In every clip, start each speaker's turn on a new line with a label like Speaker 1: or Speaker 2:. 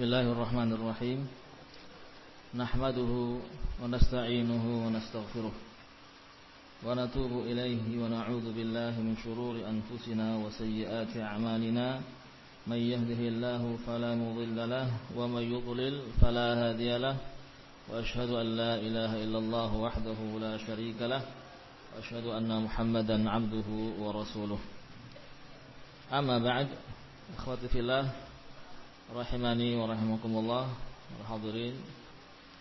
Speaker 1: بسم الله الرحمن الرحيم. نحمده ونستعينه ونستغفره ونتوب إليه ونعوذ بالله من شرور أنفسنا وسيئات أعمالنا. من يهده الله فلا مضل له ومن يضلل فلا هادي له. وأشهد أن لا إله إلا الله وحده لا شريك له. وأشهد أن محمدا عبده ورسوله. أما بعد إخوتي في الله rahimani wa rahimakumullah. Hadirin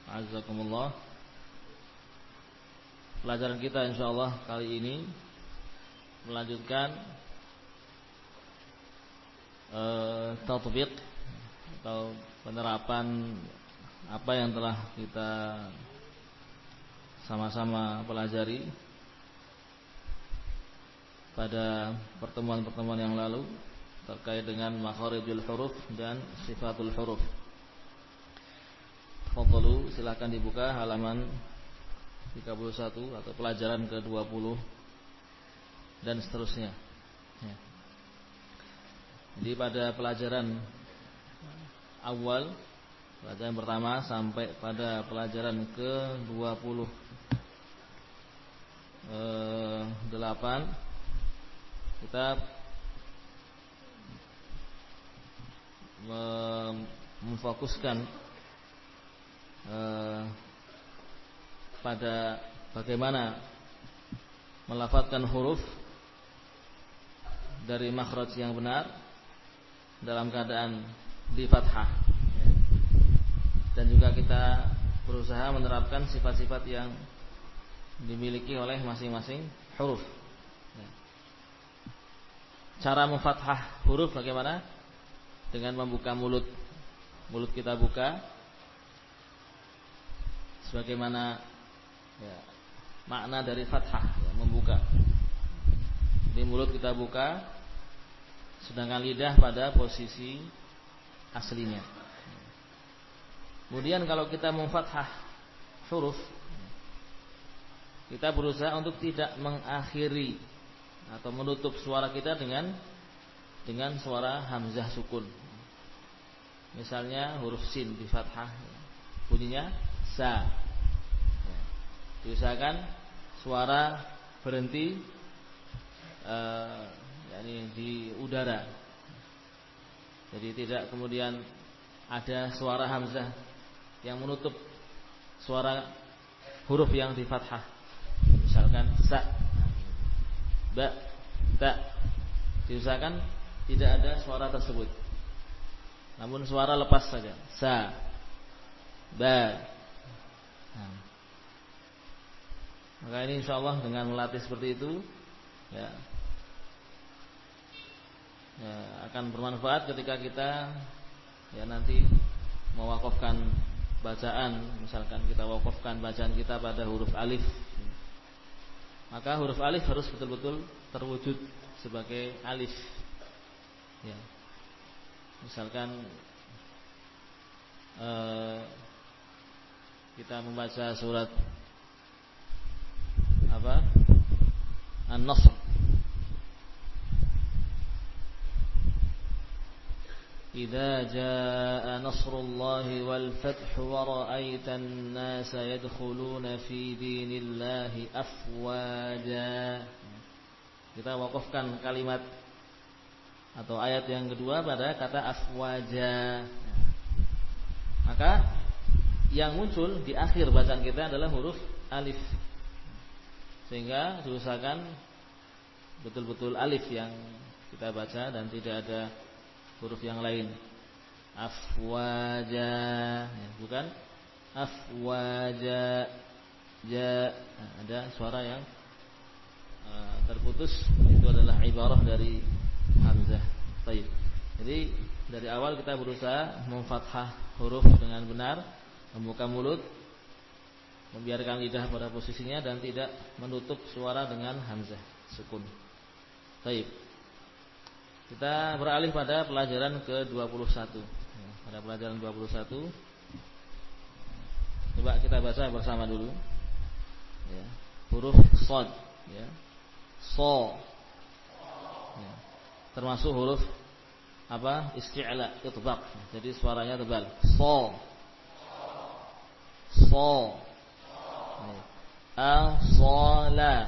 Speaker 1: azakumullah pelajaran kita insyaallah kali ini melanjutkan uh, tatbiq atau penerapan apa yang telah kita sama-sama pelajari pada pertemuan-pertemuan yang lalu terkait dengan makharijul huruf dan sifatul huruf. Fadlu silakan dibuka halaman 31 atau pelajaran ke-20 dan seterusnya. Ya. Jadi pada pelajaran awal pelajaran pertama sampai pada pelajaran ke-20 eh, 8 kita memfokuskan eh, pada bagaimana melafatkan huruf dari makhraj yang benar dalam keadaan di fathah dan juga kita berusaha menerapkan sifat-sifat yang dimiliki oleh masing-masing huruf. Cara memfathah huruf bagaimana? Dengan membuka mulut. Mulut kita buka. Sebagaimana ya, makna dari fathah ya, membuka. Di mulut kita buka sedangkan lidah pada posisi aslinya. Kemudian kalau kita memfathah huruf kita berusaha untuk tidak mengakhiri atau menutup suara kita dengan dengan suara hamzah sukun. Misalnya huruf sin di fathah bunyinya sa. Ya. Diusahakan suara berhenti uh, yakni di udara. Jadi tidak kemudian ada suara hamzah yang menutup suara huruf yang di fathah. Misalkan sa, ba, ta. Diusahakan tidak ada suara tersebut. Namun suara lepas saja. Sa, ba. Nah. Maka ini insya Allah dengan melatih seperti itu, ya, ya akan bermanfaat ketika kita ya nanti mewakafkan bacaan, misalkan kita wakafkan bacaan kita pada huruf alif, maka huruf alif harus betul-betul terwujud sebagai alif ya. Misalkan uh, kita membaca surat apa? An-Nasr. إذا جاء نصر الله والفتح ورأيت الناس يدخلون في دين الله أفواجا kita wakafkan kalimat atau ayat yang kedua pada kata afwaja. Maka yang muncul di akhir bacaan kita adalah huruf alif. Sehingga diusahakan betul-betul alif yang kita baca dan tidak ada huruf yang lain. Afwaja, ya, bukan afwaja. Ja, nah, ada suara yang uh, terputus itu adalah ibarah dari hamzah. Baik. Jadi dari awal kita berusaha memfathah huruf dengan benar, membuka mulut, membiarkan lidah pada posisinya dan tidak menutup suara dengan hamzah sukun. Baik. Kita beralih pada pelajaran ke-21. Ya, pada pelajaran 21 Coba kita baca bersama dulu. Ya, huruf sod ya. So termasuk huruf apa? Isti'la, itbaq. Jadi suaranya tebal. So. So. Asala.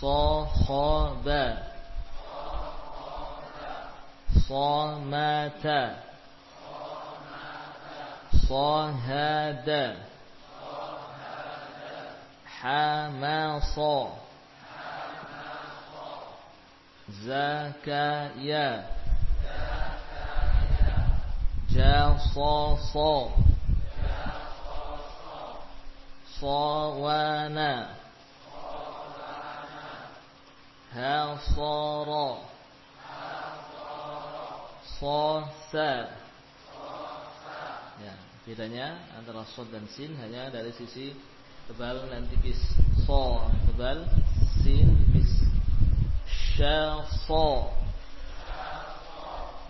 Speaker 1: Sokhaba. Somata. Sohada. Hamasa. Zakaya. Jasasa Sawana. Hasara Sosa. Ya, bedanya antara sod dan sin hanya dari sisi tebal dan tipis. So tebal, sin syafa.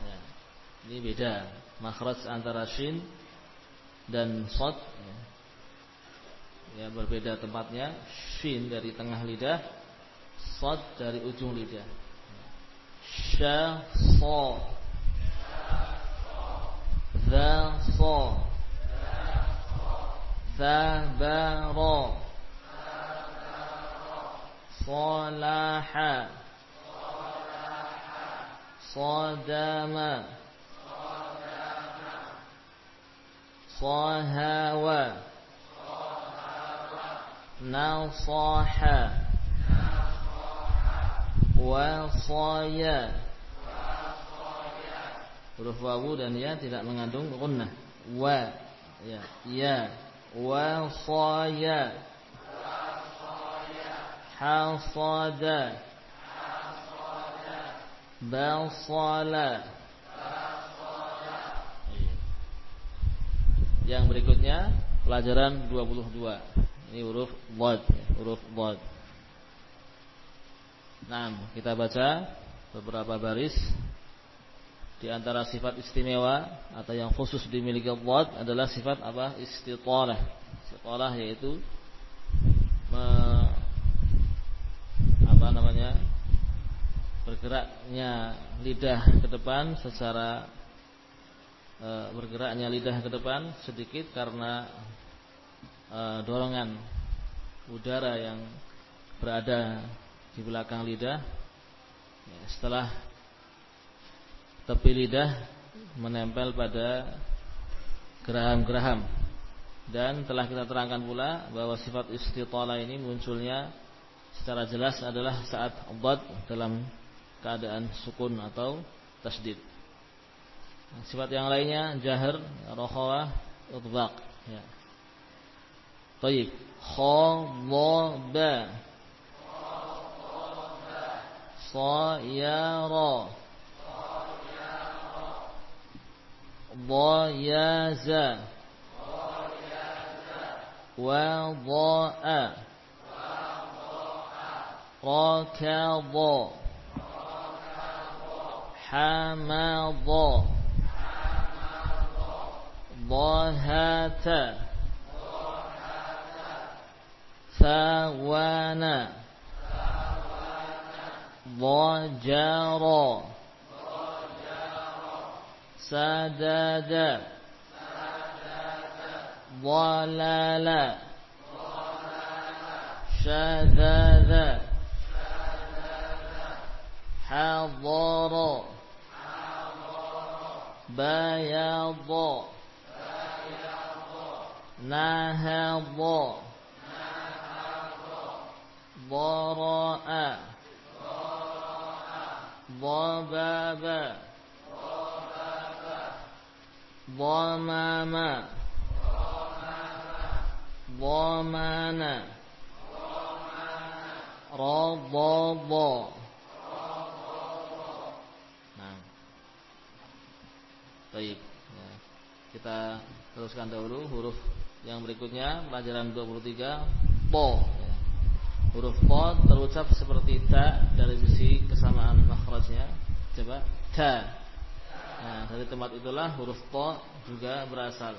Speaker 1: Ya. Ini beda makhraj antara shin dan sad ya. ya berbeda tempatnya shin dari tengah lidah sad dari ujung lidah syafa dha sa thabara salaha صدم صهوى نصح wasaya huruf wawu dan ya tidak mengandung gunnah wa ya ya wasaya hasada Basala. Yang berikutnya Pelajaran 22 Ini huruf Wad Huruf Wad. Nah kita baca Beberapa baris. Di antara sifat istimewa Atau yang khusus dimiliki Wad Adalah sifat apa? Istitalah Istitalah yaitu Apa namanya bergeraknya lidah ke depan secara e, bergeraknya lidah ke depan sedikit karena e, dorongan udara yang berada di belakang lidah. Ya, setelah tepi lidah menempel pada geraham-geraham. Dan telah kita terangkan pula bahwa sifat istitalah ini munculnya secara jelas adalah saat obat dalam keadaan sukun atau tasdid. Sifat yang lainnya jahar, rokhawah, utbaq. Ya. Taib. Khadaba. Sayara. Dayaza. Wada'a. Rakadha. حمض ضهت ثوان ضجر سدد ضلل شذذ بياض نهض ضراء ضباب ضمام ضمان رضض Baik. Ya. Kita teruskan dahulu huruf yang berikutnya pelajaran 23 po. Ya. Huruf po terucap seperti ta dari sisi kesamaan makhrajnya. Coba ta. Nah, dari tempat itulah huruf po juga berasal.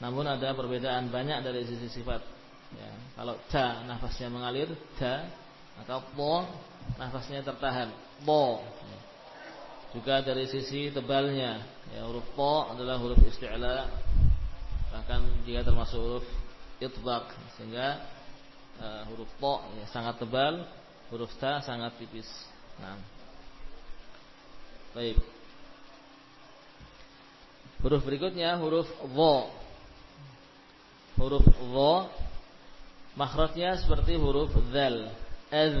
Speaker 1: Namun ada perbedaan banyak dari sisi sifat. Ya. Kalau ta nafasnya mengalir, ta, maka po nafasnya tertahan. Po. Ya. Juga dari sisi tebalnya, ya huruf ta adalah huruf isti'la. Bahkan dia termasuk huruf itbaq sehingga uh, huruf ta ya, sangat tebal, huruf ta sangat tipis. Nah. Baik. Huruf berikutnya huruf dha. Huruf dha makhrajnya seperti huruf dzal. Az,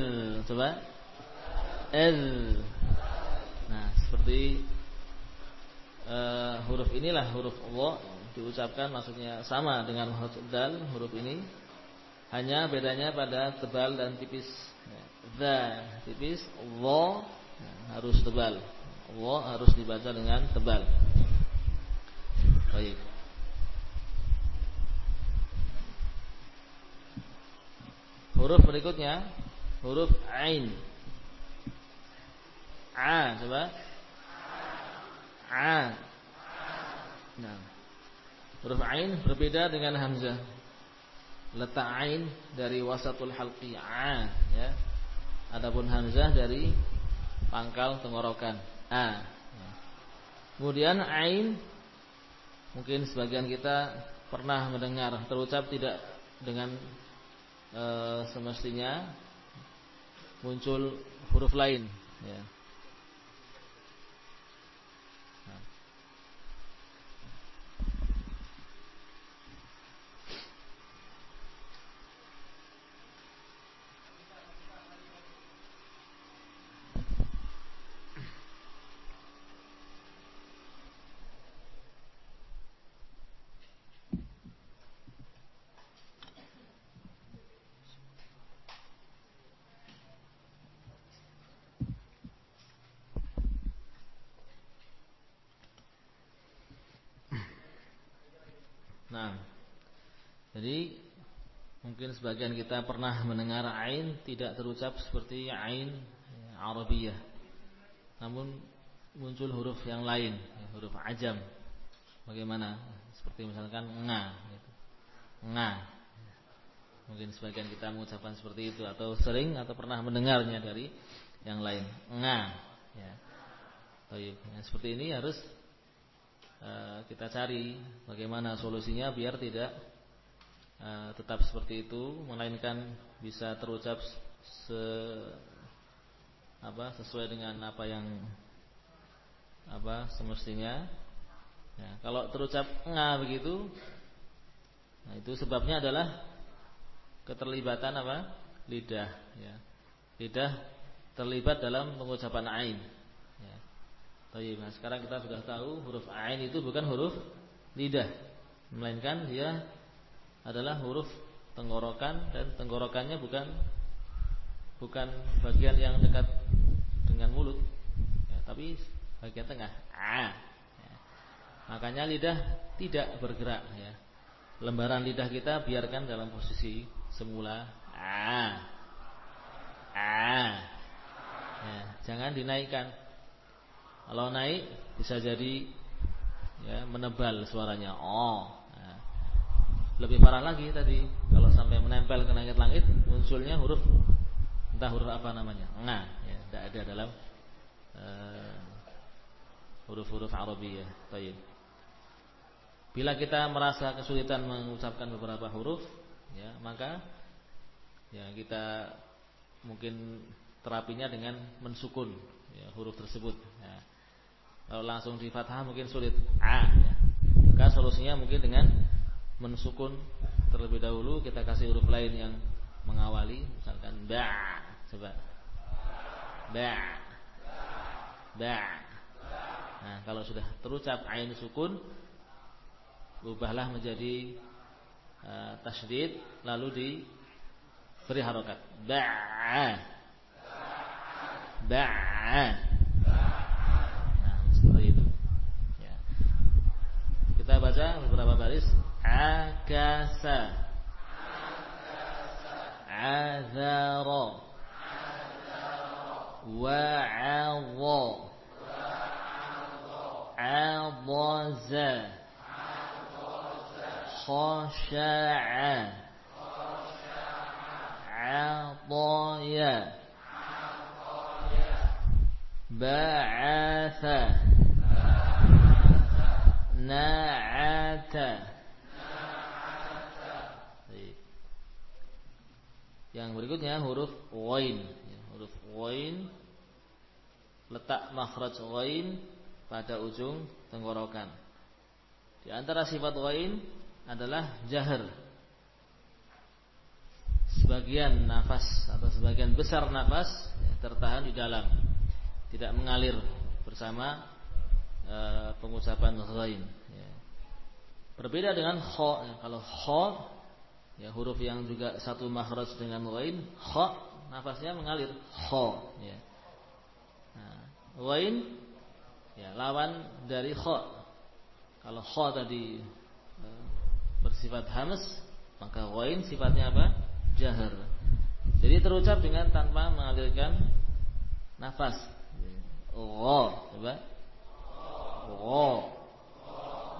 Speaker 1: coba. Az. Nah, seperti uh, huruf inilah huruf dha diucapkan maksudnya sama dengan huruf dal huruf ini hanya bedanya pada tebal dan tipis. Dha tipis, dha harus tebal. Dha harus dibaca dengan tebal. Baik. Huruf berikutnya huruf ain. A coba. A. Nah. Huruf ain berbeda dengan hamzah. Letak ain dari wasatul halqi a ya. Adapun hamzah dari pangkal tenggorokan a. Kemudian ain Mungkin sebagian kita pernah mendengar terucap tidak dengan e, semestinya muncul huruf lain ya. Nah, jadi mungkin sebagian kita pernah mendengar ain tidak terucap seperti ain Arabiyah. Namun muncul huruf yang lain, huruf ajam. Bagaimana? Seperti misalkan nga gitu. Nga. Mungkin sebagian kita mengucapkan seperti itu atau sering atau pernah mendengarnya dari yang lain. Nga ya. Ya, seperti ini harus Eh, kita cari bagaimana solusinya biar tidak uh, tetap seperti itu melainkan bisa terucap se apa sesuai dengan apa yang apa semestinya. Ya, kalau terucap nga begitu nah itu sebabnya adalah keterlibatan apa? Lidah ya. Lidah terlibat dalam pengucapan ain Baik, nah sekarang kita sudah tahu huruf ain itu bukan huruf lidah, melainkan dia adalah huruf tenggorokan dan tenggorokannya bukan bukan bagian yang dekat dengan mulut, ya, tapi bagian tengah. A. Ya. Makanya lidah tidak bergerak. Ya. Lembaran lidah kita biarkan dalam posisi semula. A. A. Ya, jangan dinaikkan kalau naik bisa jadi ya menebal suaranya. Oh. Lebih parah lagi tadi kalau sampai menempel ke langit-langit munculnya huruf entah huruf apa namanya. Nga ya, tidak ada dalam uh, huruf-huruf Arabiyah. Baik. Bila kita merasa kesulitan mengucapkan beberapa huruf, ya, maka ya kita mungkin terapinya dengan mensukun ya, huruf tersebut. Ya. Kalau langsung di fathah mungkin sulit. A ya. Maka solusinya mungkin dengan mensukun terlebih dahulu kita kasih huruf lain yang mengawali misalkan ba coba. Ba ba nah kalau sudah terucap ain sukun ubahlah menjadi uh, tasydid lalu diberi harokat. Ba ba. Kita baca beberapa baris. عكس عذر وعظ عضز خشع عطايا. بعث نعت Yang berikutnya huruf wain ya, Huruf wain Letak makhraj wain Pada ujung tenggorokan. Di antara sifat wain Adalah jahar. Sebagian nafas Atau sebagian besar nafas ya, Tertahan di dalam. Tidak mengalir bersama e, Pengucapan ghain ya. Berbeda dengan kho. Kalau kho ya huruf yang juga satu makhraj dengan lain kha nafasnya mengalir. Kha. Ya. Nah lain ya lawan dari kha. Kalau kha tadi e, bersifat hams maka lain sifatnya apa? Jahar. Jadi terucap dengan tanpa mengalirkan nafas. Gha. Coba. Gha.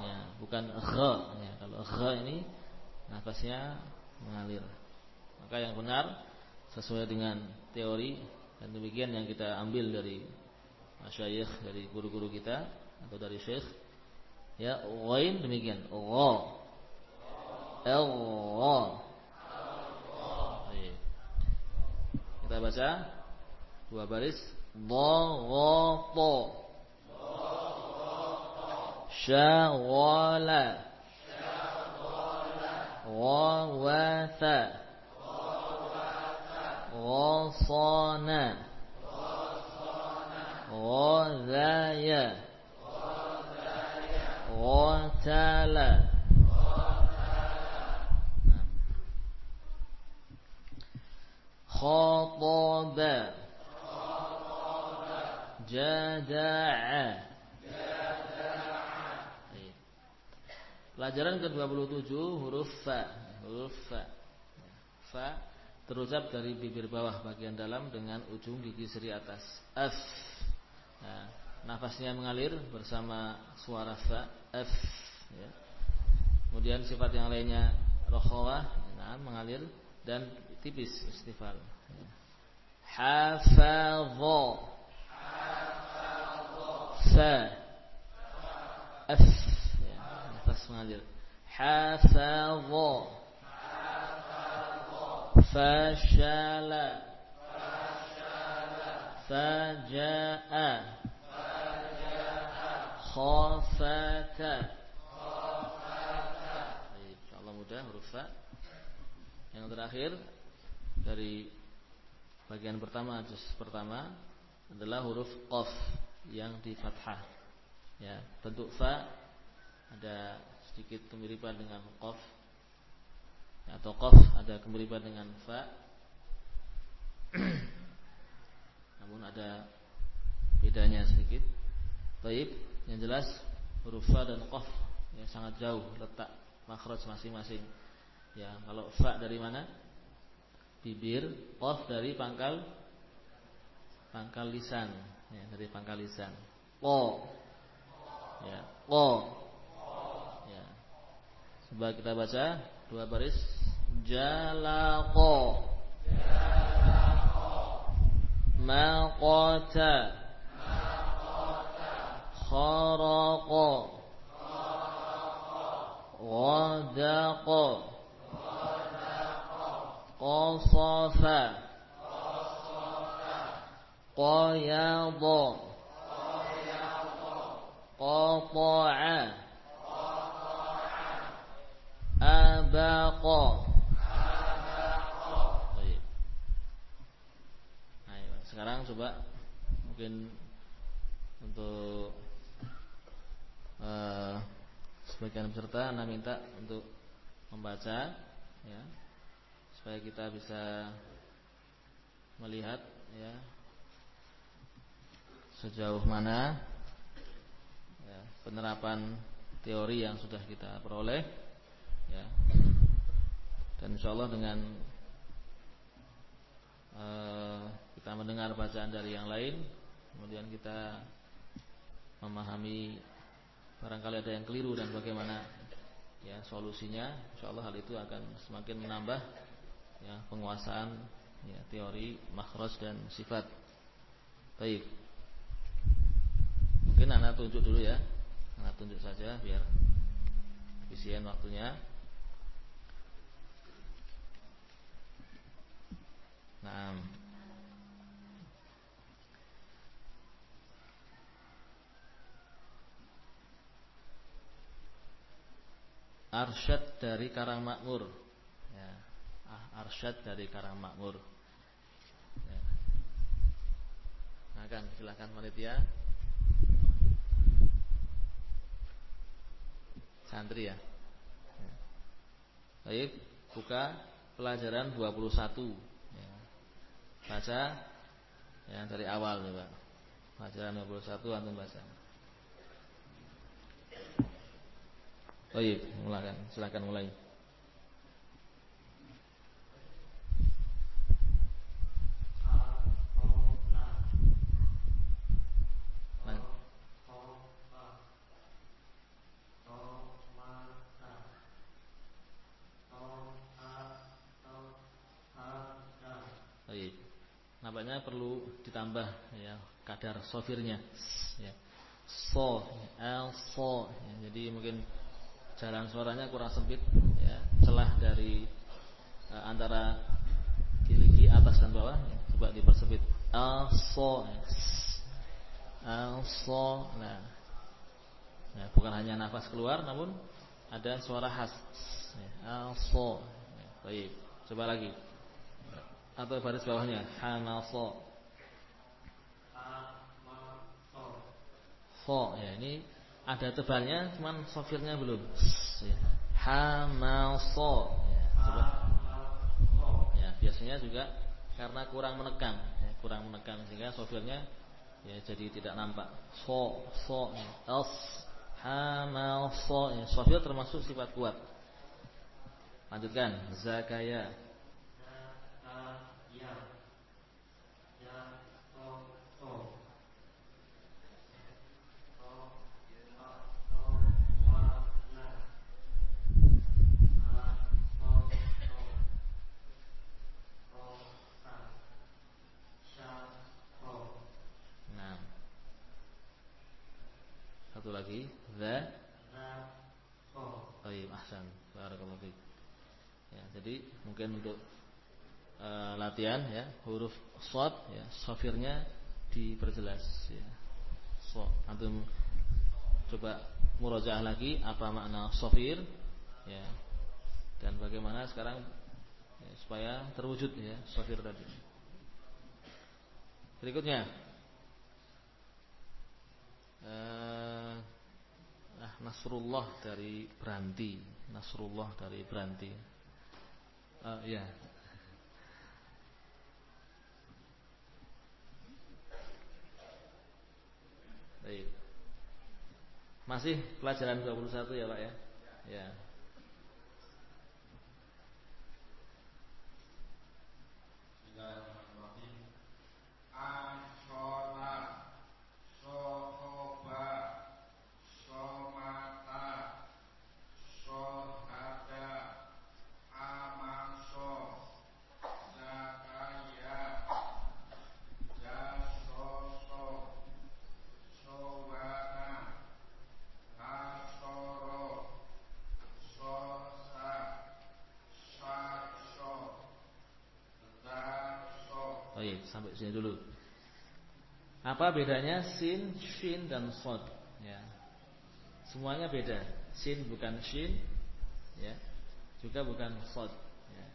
Speaker 1: Ya bukan gha ya kalau gha ini nafasnya mengalir. Maka yang benar sesuai dengan teori dan demikian yang kita ambil dari masyayikh dari guru-guru kita atau dari syekh. Ya ghain demikian. El gha kita baca dua baris. Dha gha ta syawala غواثا غصان غذايا غتال خاطب جدع Pelajaran ke-27 huruf fa. Huruf fa. Fa terucap dari bibir bawah bagian dalam dengan ujung gigi seri atas. F. Nah, nafasnya mengalir bersama suara fa. F. Ya. Kemudian sifat yang lainnya rokhawah, nah, mengalir dan tipis istifal. Ya. Hafadha. Fa. F mengalir hafadha fashala. Faja'a. Khafata. Insyaallah mudah huruf fa. Yang terakhir dari bagian pertama juz pertama adalah huruf qaf yang di fathah. Ya bentuk fa ada sedikit kemiripan dengan qaf. Atau qaf ada kemiripan dengan fa. Namun ada bedanya sedikit. Taib yang jelas huruf fa dan qaf ya sangat jauh letak makhraj masing-masing. Ya kalau fa dari mana? Bibir qaf dari pangkal pangkal lisan. Ya dari pangkal lisan. Ko ya ko Coba kita baca dua baris. Jalaqo. Jalaqo. Maqata. Maqata. Kharaqa. Kharaqa. Qasafa. Qasafa. Qayadha. Qayadha. Qata'a. Abaqa Baik. Nah, sekarang coba mungkin untuk uh, sebagian peserta Anda minta untuk membaca ya. Supaya kita bisa melihat ya. Sejauh mana ya, penerapan teori yang sudah kita peroleh ya. Dan insya Allah dengan uh, kita mendengar bacaan dari yang lain, kemudian kita memahami barangkali ada yang keliru dan bagaimana ya solusinya, insya Allah hal itu akan semakin menambah ya penguasaan ya teori makhraj dan sifat. Baik. Mungkin anak tunjuk dulu ya. Anak tunjuk saja biar efisien waktunya. Nah, Arsyad dari Karang Makmur ya. Ah, Arsyad dari Karang Makmur ya. Nah kan silahkan panitia Santri ya, ya. Baik Buka pelajaran 21 ya. Baca ya, Dari awal coba Pelajaran 21 antum baca Baik, mulakan. Silakan mulai. Perlu ditambah ya kadar sofirnya ya. So, L so. Ya, jadi mungkin jalan suaranya kurang sempit ya, celah dari uh, antara gigi atas dan bawah ya, coba dipersempit. Al so al so nah. Ya, bukan hanya nafas keluar namun ada suara khas ya, al so ya, baik coba lagi. Atau baris bawahnya. Hamal so ya ini ada tebalnya cuman sofirnya belum. Ya. so. Ya, coba. Ya biasanya juga karena kurang menekan ya, kurang menekan sehingga sofirnya ya jadi tidak nampak. So so ya. els hamal so. Ya. sofir termasuk sifat kuat. Lanjutkan. Zakaya lagi. The Oh. Iya ahsan. Barakallahu fiik. Ya, jadi mungkin untuk uh, latihan ya huruf shad ya sofirnya diperjelas ya. So, antum coba murojaah lagi apa makna sofir ya. Dan bagaimana sekarang ya, supaya terwujud ya sofir tadi. Berikutnya eh, ah, Nasrullah dari Beranti. Nasrullah dari Beranti. Uh, ya Baik. Masih pelajaran 21 ya Pak ya? Ya sampai sini dulu. Apa bedanya sin, shin dan sod? Ya. Semuanya beda. Sin bukan shin, ya. Juga bukan sod. Ya.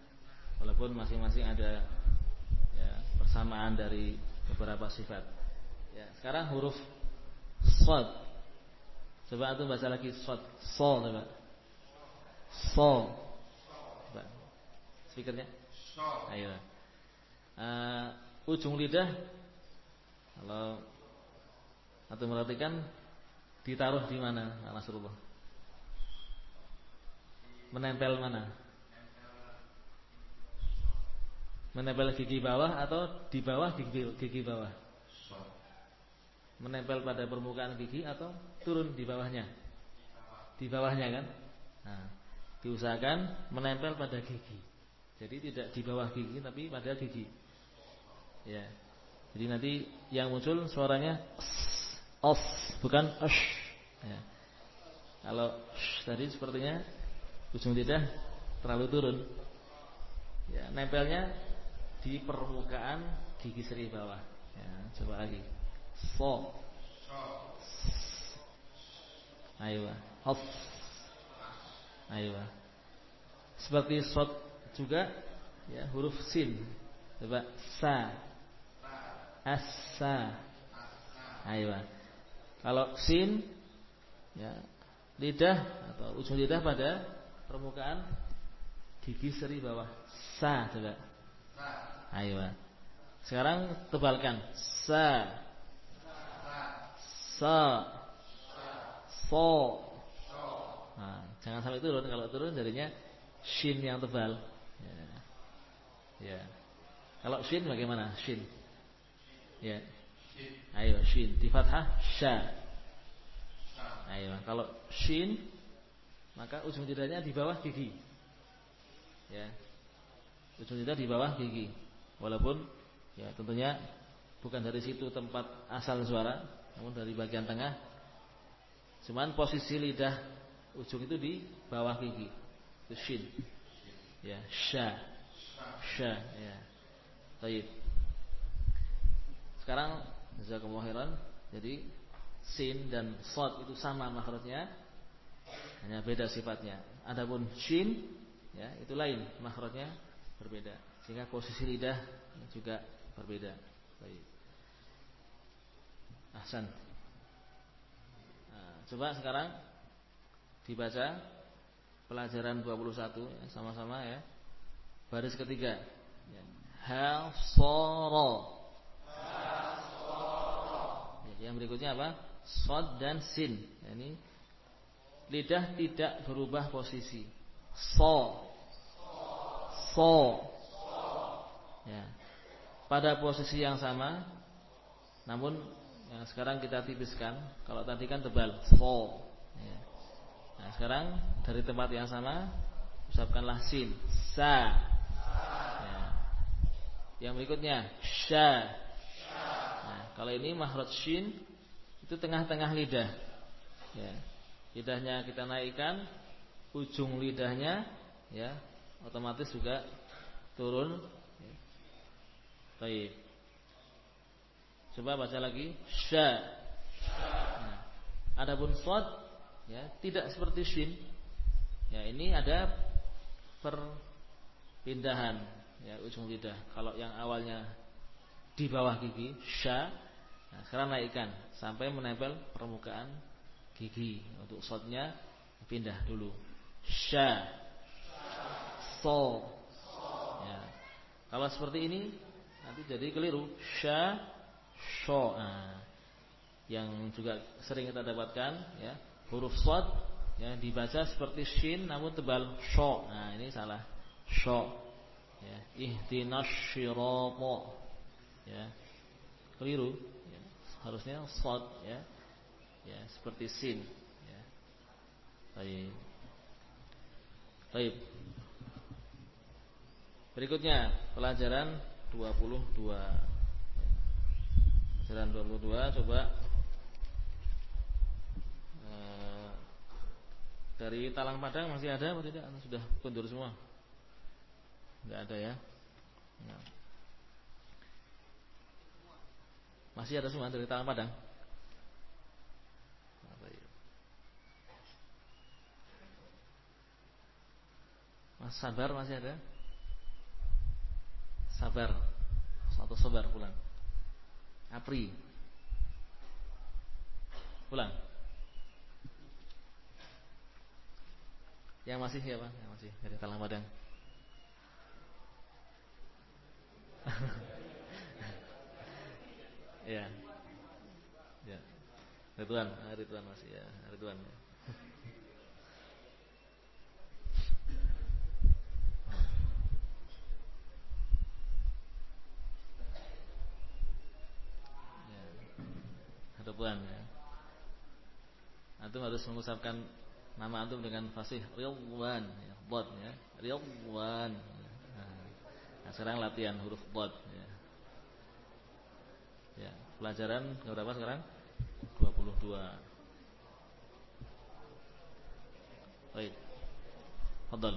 Speaker 1: Walaupun masing-masing ada ya, persamaan dari beberapa sifat. Ya. Sekarang huruf sod. Coba antum baca lagi sod. So coba. So. Coba. Speakernya. So. Ayo. Uh, ujung lidah kalau atau merhatikan ditaruh di mana Nasrullah? Menempel mana? Menempel gigi bawah atau di bawah gigi, gigi bawah? Menempel pada permukaan gigi atau turun di bawahnya? Di bawahnya kan? Nah, diusahakan menempel pada gigi. Jadi tidak di bawah gigi tapi pada gigi. Ya. Jadi nanti yang muncul suaranya os bukan osh. Ya. Kalau sh tadi sepertinya ujung lidah terlalu turun. Ya, nempelnya di permukaan gigi seri bawah. Ya, coba lagi. So. Ayo. Os. Ayo. Seperti sod juga ya huruf sin. Coba sa. Asa. Ayo. Kalau sin ya lidah atau ujung lidah pada permukaan gigi seri bawah. Sa coba. Ayo. Sekarang tebalkan. Sa. Sa. So. Nah, jangan sampai turun. Kalau turun jadinya shin yang tebal. Ya. ya. Kalau shin bagaimana? Shin. Ya. Ayo shin di fathah sya. Ayo kalau shin maka ujung lidahnya di bawah gigi. Ya. Ujung lidah di bawah gigi. Walaupun ya tentunya bukan dari situ tempat asal suara, namun dari bagian tengah. Cuman posisi lidah ujung itu di bawah gigi. Itu shin. Ya, sya. Sya, ya. Baik. Sekarang Jazakumullah khairan. Jadi sin dan sod itu sama makhrajnya, hanya beda sifatnya. Adapun shin ya itu lain makhrajnya berbeda. Sehingga posisi lidah juga berbeda. Baik. Ahsan. Nah, coba sekarang dibaca pelajaran 21 ya, sama-sama ya. Baris ketiga. Ya. Ha yang berikutnya apa? Sod dan sin. Ini lidah tidak berubah posisi. So. So. Ya. Pada posisi yang sama, namun yang sekarang kita tipiskan. Kalau tadi kan tebal. So. Ya. Nah, sekarang dari tempat yang sama, ucapkanlah sin. Sa. Ya. Yang berikutnya, sya. Kalau ini mahraj shin itu tengah-tengah lidah. Ya. Lidahnya kita naikkan, ujung lidahnya ya otomatis juga turun. Ya. Baik. Coba baca lagi sya. Nah, adapun ya tidak seperti shin. Ya, ini ada perpindahan ya ujung lidah. Kalau yang awalnya di bawah gigi sya Nah, sekarang naikkan sampai menempel permukaan gigi. Untuk shotnya pindah dulu. Sha. So. Ya. Kalau seperti ini nanti jadi keliru. Sha. Sho. Nah, yang juga sering kita dapatkan ya huruf shot ya dibaca seperti shin namun tebal sho. Nah, ini salah. Sho. Ya, ihdinas Ya. Keliru harusnya sod ya. Ya, seperti sin ya. Baik. Baik. Berikutnya pelajaran 22. Pelajaran 22 coba eh, dari Talang Padang masih ada atau tidak? Sudah kundur semua? Enggak ada ya. Nah. Masih ada semua dari tangan Padang? Mas Sabar masih ada? Sabar. Satu sabar pulang. Apri. Pulang. Yang masih ya Pak? Yang masih. Dari Talang Padang Ya. Ya. Ridwan, ah, Ridwan masih ya, Ridwan. Ya. ya. Ridwan ya. Antum harus mengucapkan nama antum dengan fasih Ridwan ya, bot ya. Ridwan. Nah, sekarang latihan huruf bot ya. Pelajaran berapa sekarang? 20 dua. Baik. Fadal.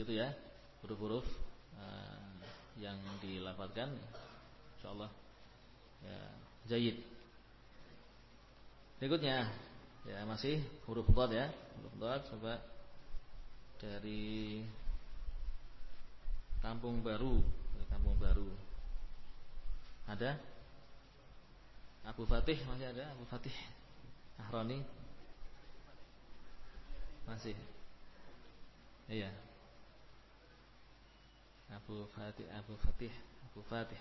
Speaker 1: Seperti itu ya huruf-huruf uh, yang dilafalkan insyaallah ya jayid. Berikutnya ya masih huruf dhad ya huruf dhad coba dari kampung baru kampung baru. Ada? Abu Fatih masih ada? Abu Fatih Ahroni? Masih? Iya Abu Fatih Abu Fatih Abu Fatih.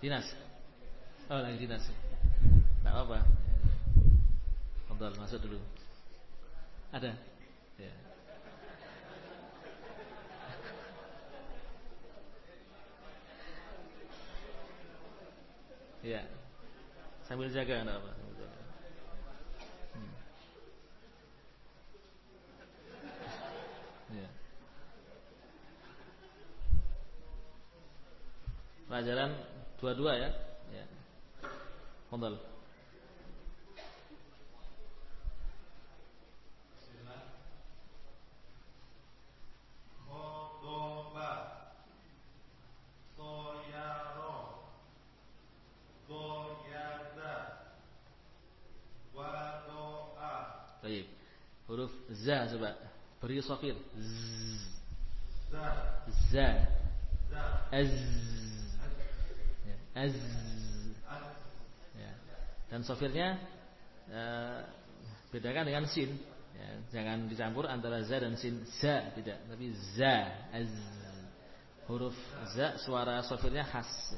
Speaker 1: Dinas. Oh lagi dinas. Tak apa Fadal masuk dulu. Ada? Ya. Ya. Sambil jaga enggak apa Sambil jaga hmm. Ya. Pelajaran dua-dua ya. Ya. Fadal. Baik. Huruf za coba. Beri sofir. Z. Az. Ya. Az. Ya. Dan sofirnya uh, bedakan dengan sin. Ya. Jangan dicampur antara za dan sin. Za tidak, tapi za. Az. Huruf za suara sofirnya khas.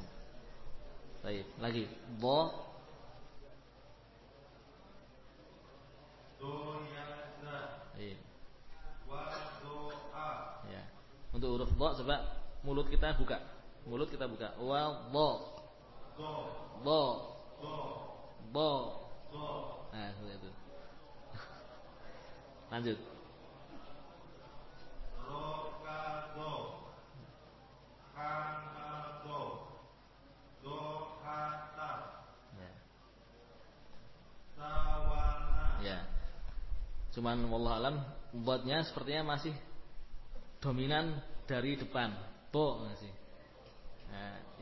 Speaker 1: Baik, lagi. Bo. Do ya. Untuk huruf dha coba mulut kita buka. Mulut kita buka. Wa dha. Dha. Dha. Nah, seperti itu. Lanjut. Rokado. Hamado. Dohata. Ya. Tawana. Ya. Cuman wallah alam Buatnya sepertinya masih dominan dari depan. Bo masih.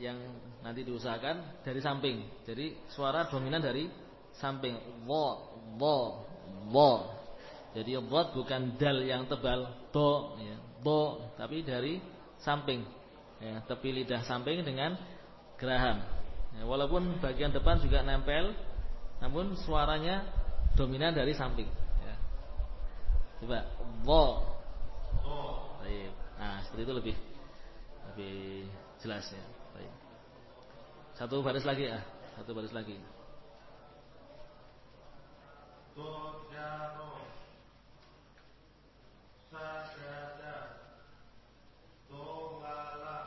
Speaker 1: Yang nanti diusahakan dari samping. Jadi suara dominan dari samping. Wo, wo, wo. Jadi buat bukan dal yang tebal, do, ya, bo, tapi dari samping. Ya, tepi lidah samping dengan geraham. Ya, walaupun bagian depan juga nempel, namun suaranya dominan dari samping. Coba wo. Baik. Nah, seperti itu lebih lebih jelas ya. Satu baris lagi ya. Satu baris lagi. Tujaro Sajada Sajada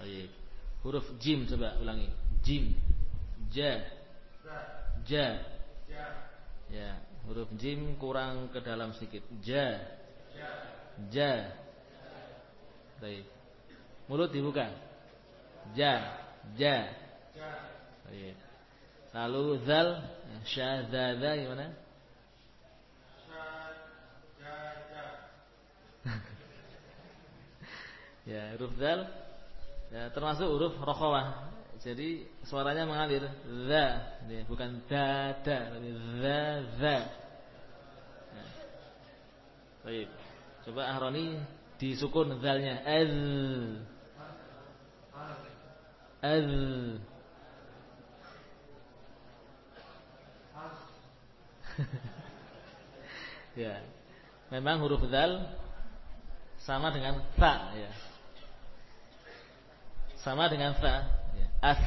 Speaker 1: Baik. Huruf jim coba ulangi. Jim. Ja. Ja. Ya, huruf jim kurang ke dalam sedikit. Ja. Ja. Baik. Mulut dibuka. Ja. Ja. Baik. Lalu zal syadzadza gimana? ya, huruf zal ya, termasuk huruf rokhawah. Jadi suaranya mengalir za, ya, bukan da da, tapi za za. Ya. Baik. Coba Ahroni disukun zalnya az. Az. ya. Memang huruf zal sama dengan fa ya. Sama dengan fa ya. As.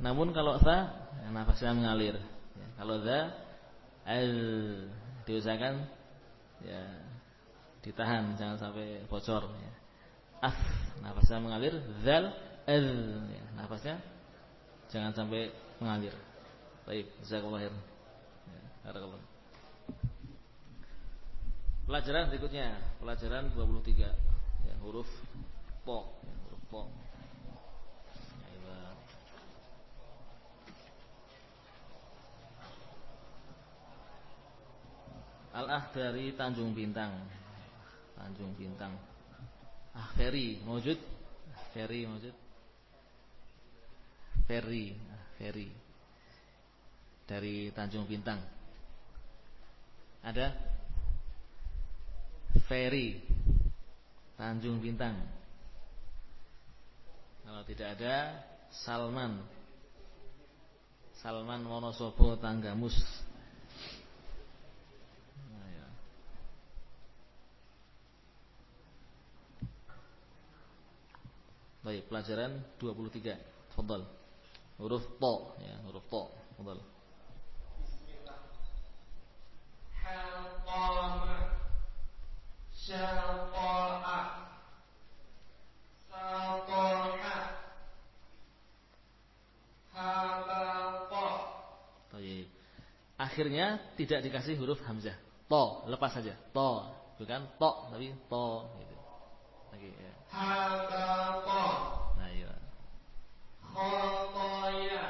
Speaker 1: Namun kalau fa ya, nafasnya mengalir. Ya. Kalau za al diusahakan ya ditahan jangan sampai bocor ya. As nafasnya mengalir, zal al ya. nafasnya jangan sampai mengalir. Baik, jazakallahu khairan. Barakallah. Pelajaran berikutnya, pelajaran 23. Ya, huruf po, ya, huruf po. Al-Ah dari Tanjung Bintang. Tanjung Bintang. Ah, Ferry, wujud? Ferry wujud? Ferry, ah, Ferry. Dari Tanjung Bintang. Ada Ferry Tanjung Bintang Kalau tidak ada Salman Salman Wonosobo Tanggamus nah, ya. Baik, pelajaran 23. Fadal. Huruf ta, ya, huruf ta. Fadal. Akhirnya tidak dikasih huruf hamzah. To, lepas saja. To, bukan to tapi to gitu. Lagi ya. Nah, iya. Khotoya.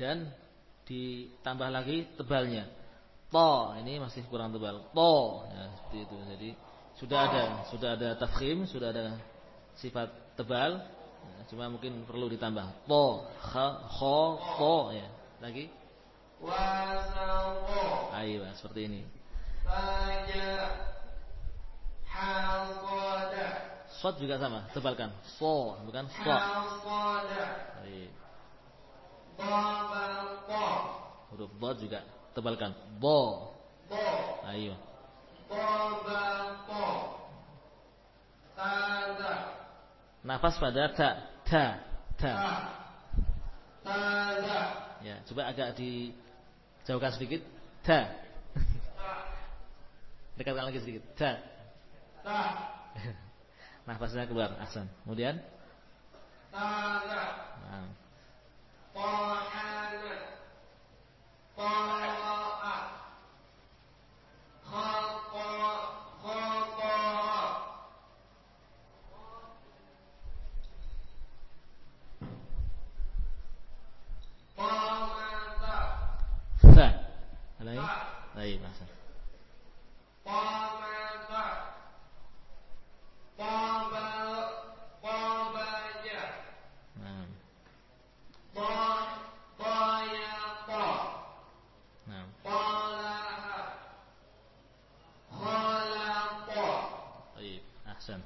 Speaker 1: Dan ditambah lagi tebalnya. To ini masih kurang tebal. To ya, seperti itu. Jadi sudah ada, sudah ada tafkim, sudah ada sifat tebal, Cuma mungkin perlu ditambah to, kha, kho, to ya. Lagi.
Speaker 2: Wasaqo.
Speaker 1: Ayo, seperti ini.
Speaker 2: Baja. Hasada.
Speaker 1: Sot juga sama, tebalkan. So, bukan so.
Speaker 2: Hasada.
Speaker 1: Baik. Huruf bo juga tebalkan. Bo.
Speaker 2: Bo.
Speaker 1: Ayo. Nafas pada tak. Ta. Ta. Ta.
Speaker 2: ta.
Speaker 1: Ya, coba agak dijauhkan sedikit. Ta. Dekatkan lagi sedikit. Ta.
Speaker 2: Ta.
Speaker 1: nah, pasnya keluar. asan, Kemudian?
Speaker 2: Ta.
Speaker 1: Nah.
Speaker 2: Ta.
Speaker 1: Ta. Ada lagi? Baik, ahsan.
Speaker 2: طمس طب طبج
Speaker 1: Nah,
Speaker 2: ض- ضيق
Speaker 1: nah.
Speaker 2: طلح خلق
Speaker 1: Baik, ahsan.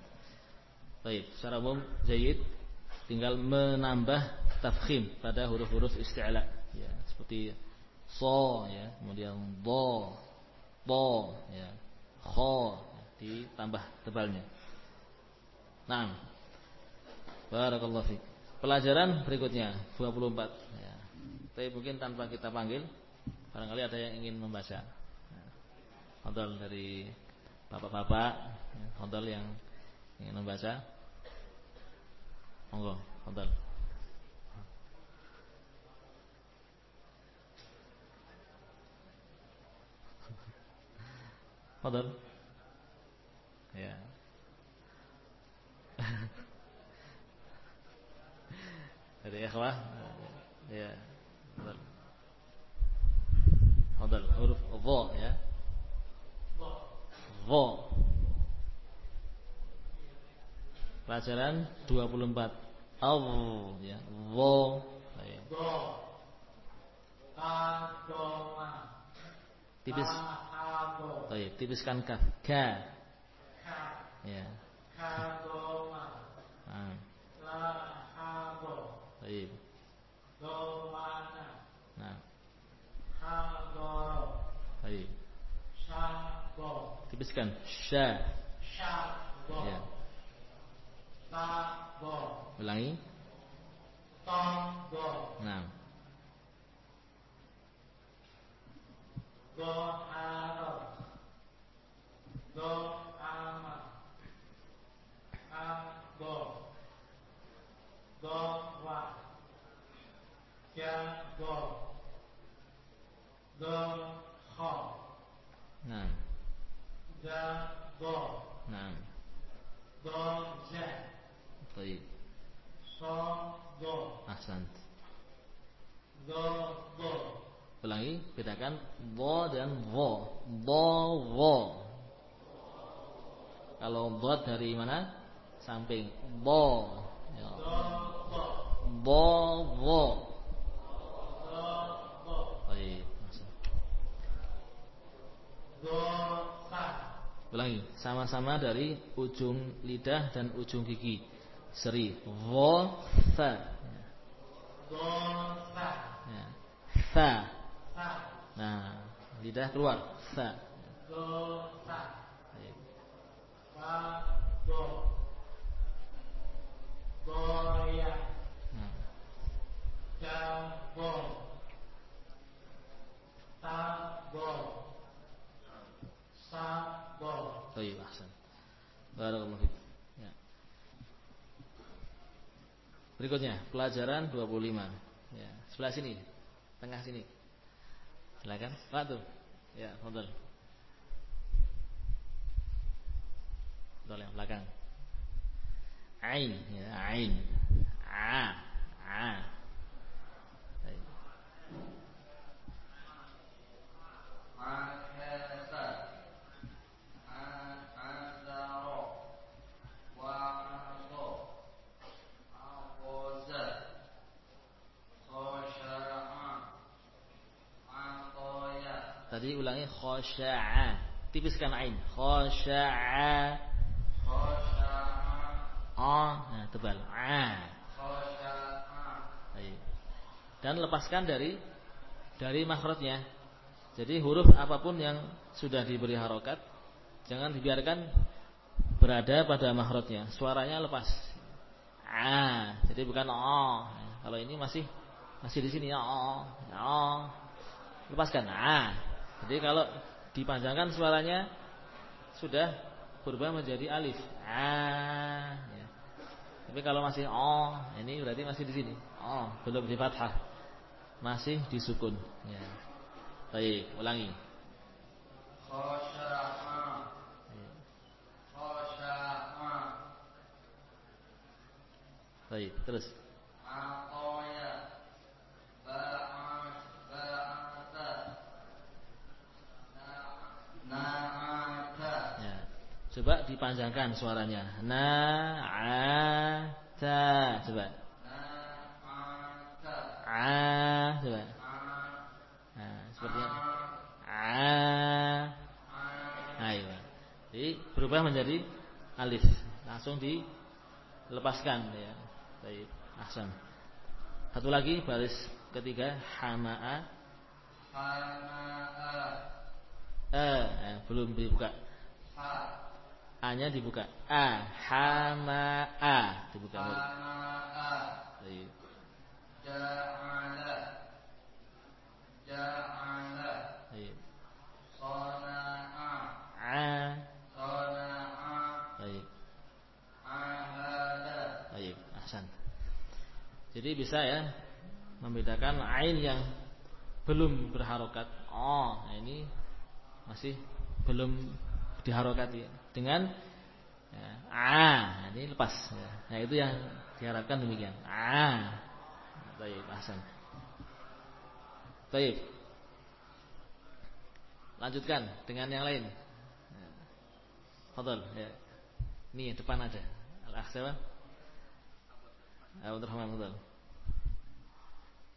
Speaker 1: Baik, secara umum Zaid tinggal menambah tafkhim pada huruf-huruf isti'la ya, seperti so ya, kemudian do, to ya, kho ya, ditambah tebalnya. Nah. Barakallahu fiik. Pelajaran berikutnya 24 ya. Tapi mungkin tanpa kita panggil barangkali ada yang ingin membaca. Ya. Kontrol dari bapak-bapak, ya, kontrol yang ingin membaca. Monggo, kontrol. Fadal. Ya. Dari ikhwah. Ya. Fadal. Fadal huruf dha ya. Dha. Pelajaran 24. Al ya. Dha. Baik.
Speaker 2: Do. Kadoma.
Speaker 1: Tipis.
Speaker 2: Kahabo.
Speaker 1: Baik, tipiskan kaf. Ka. Ya.
Speaker 2: Kadoma.
Speaker 1: Nah,
Speaker 2: Lahabo.
Speaker 1: baik.
Speaker 2: Domana.
Speaker 1: Nah,
Speaker 2: Hadoro.
Speaker 1: baik.
Speaker 2: Shabo.
Speaker 1: Tipiskan sya.
Speaker 2: Shabo.
Speaker 1: Ya.
Speaker 2: Tabo.
Speaker 1: Ulangi.
Speaker 2: Tobo.
Speaker 1: Nah,
Speaker 2: Doharo. Doama. Abo. Dowa. Jabo. Doho.
Speaker 1: nah,
Speaker 2: Dabo.
Speaker 1: nah.
Speaker 2: Doze.
Speaker 1: Baik.
Speaker 2: Sodo.
Speaker 1: Ahsan. Ulangi, bedakan dha dan dha. Dha, dha. Kalau dha dari mana? Samping. Dha. Ya. Dha, dha.
Speaker 2: Dodo.
Speaker 1: Baik. Ulangi, sama-sama dari ujung lidah dan ujung gigi. Seri. Dha, tha.
Speaker 2: Dosa.
Speaker 1: Ya. Tha.
Speaker 2: Sa.
Speaker 1: Nah, lidah keluar. Tha.
Speaker 2: Dosa.
Speaker 1: Baik.
Speaker 2: Wado. Goya.
Speaker 1: Nah,
Speaker 2: Jabo. Tabo. Sabo.
Speaker 1: Baik, ahsan. Barakallahu fiik. Ya. Berikutnya, pelajaran 25. Ya, sebelah sini. Tengah sini. Silakan. Pak tuh. Ya, fadhil. Yang belakang. Ain, ya, ain. A, a. Baik.
Speaker 2: Akasa.
Speaker 1: Tadi ulangi khosya'a. Tipiskan ain. Khosya'a.
Speaker 2: Khosya'a.
Speaker 1: A, nah, tebal. A.
Speaker 2: Khosya'a.
Speaker 1: Dan lepaskan dari dari makhrajnya. Jadi huruf apa pun yang sudah diberi harokat jangan dibiarkan berada pada makhrajnya. Suaranya lepas. A, jadi bukan o. Kalau ini masih masih di sini ya o. Ya, o. Lepaskan a. Jadi kalau dipanjangkan suaranya sudah berubah menjadi alif. A. Ya. Tapi kalau masih o, ini berarti masih di sini. O, belum di fathah. Masih disukun. Ya. Baik, ulangi.
Speaker 2: Khosya'a. Khosya'a.
Speaker 1: Baik, terus.
Speaker 2: Na'ata.
Speaker 1: Ya. Coba dipanjangkan suaranya. Na-a-ta. Coba.
Speaker 2: Na'ata.
Speaker 1: A. Coba. Nah, sepertinya. A. Ayo. Jadi berubah menjadi alif. Langsung dilepaskan ya. Baik, ahsan. Satu lagi baris ketiga hamaa
Speaker 2: Hana'a.
Speaker 1: Eh, eh belum dibuka. A-nya dibuka. A hamaa dibuka.
Speaker 2: Hana'a.
Speaker 1: Baik.
Speaker 2: Ja'ala. Ja'ala.
Speaker 1: Baik.
Speaker 2: Sana'a.
Speaker 1: A.
Speaker 2: Sana'a.
Speaker 1: Baik.
Speaker 2: Ahada.
Speaker 1: Baik, ahsan. Jadi bisa ya membedakan ain yang belum berharokat. Oh, nah ini masih belum diharokati dengan ya, a nah, ini lepas ya. nah itu yang diharapkan demikian a baik Hasan baik lanjutkan dengan yang lain Fadol ya. Ini depan aja. Al-akh siapa? Abdul Rahman Fadol.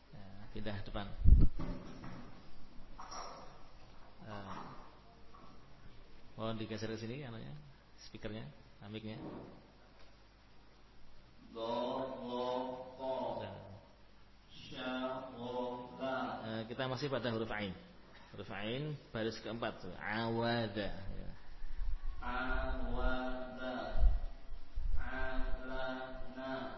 Speaker 1: Ya, pindah depan. Uh, mohon digeser ke sini anunya, speakernya, amiknya. Uh, kita masih pada huruf ain. Huruf ain baris keempat tuh. Awada. Ya. Awada. Alana.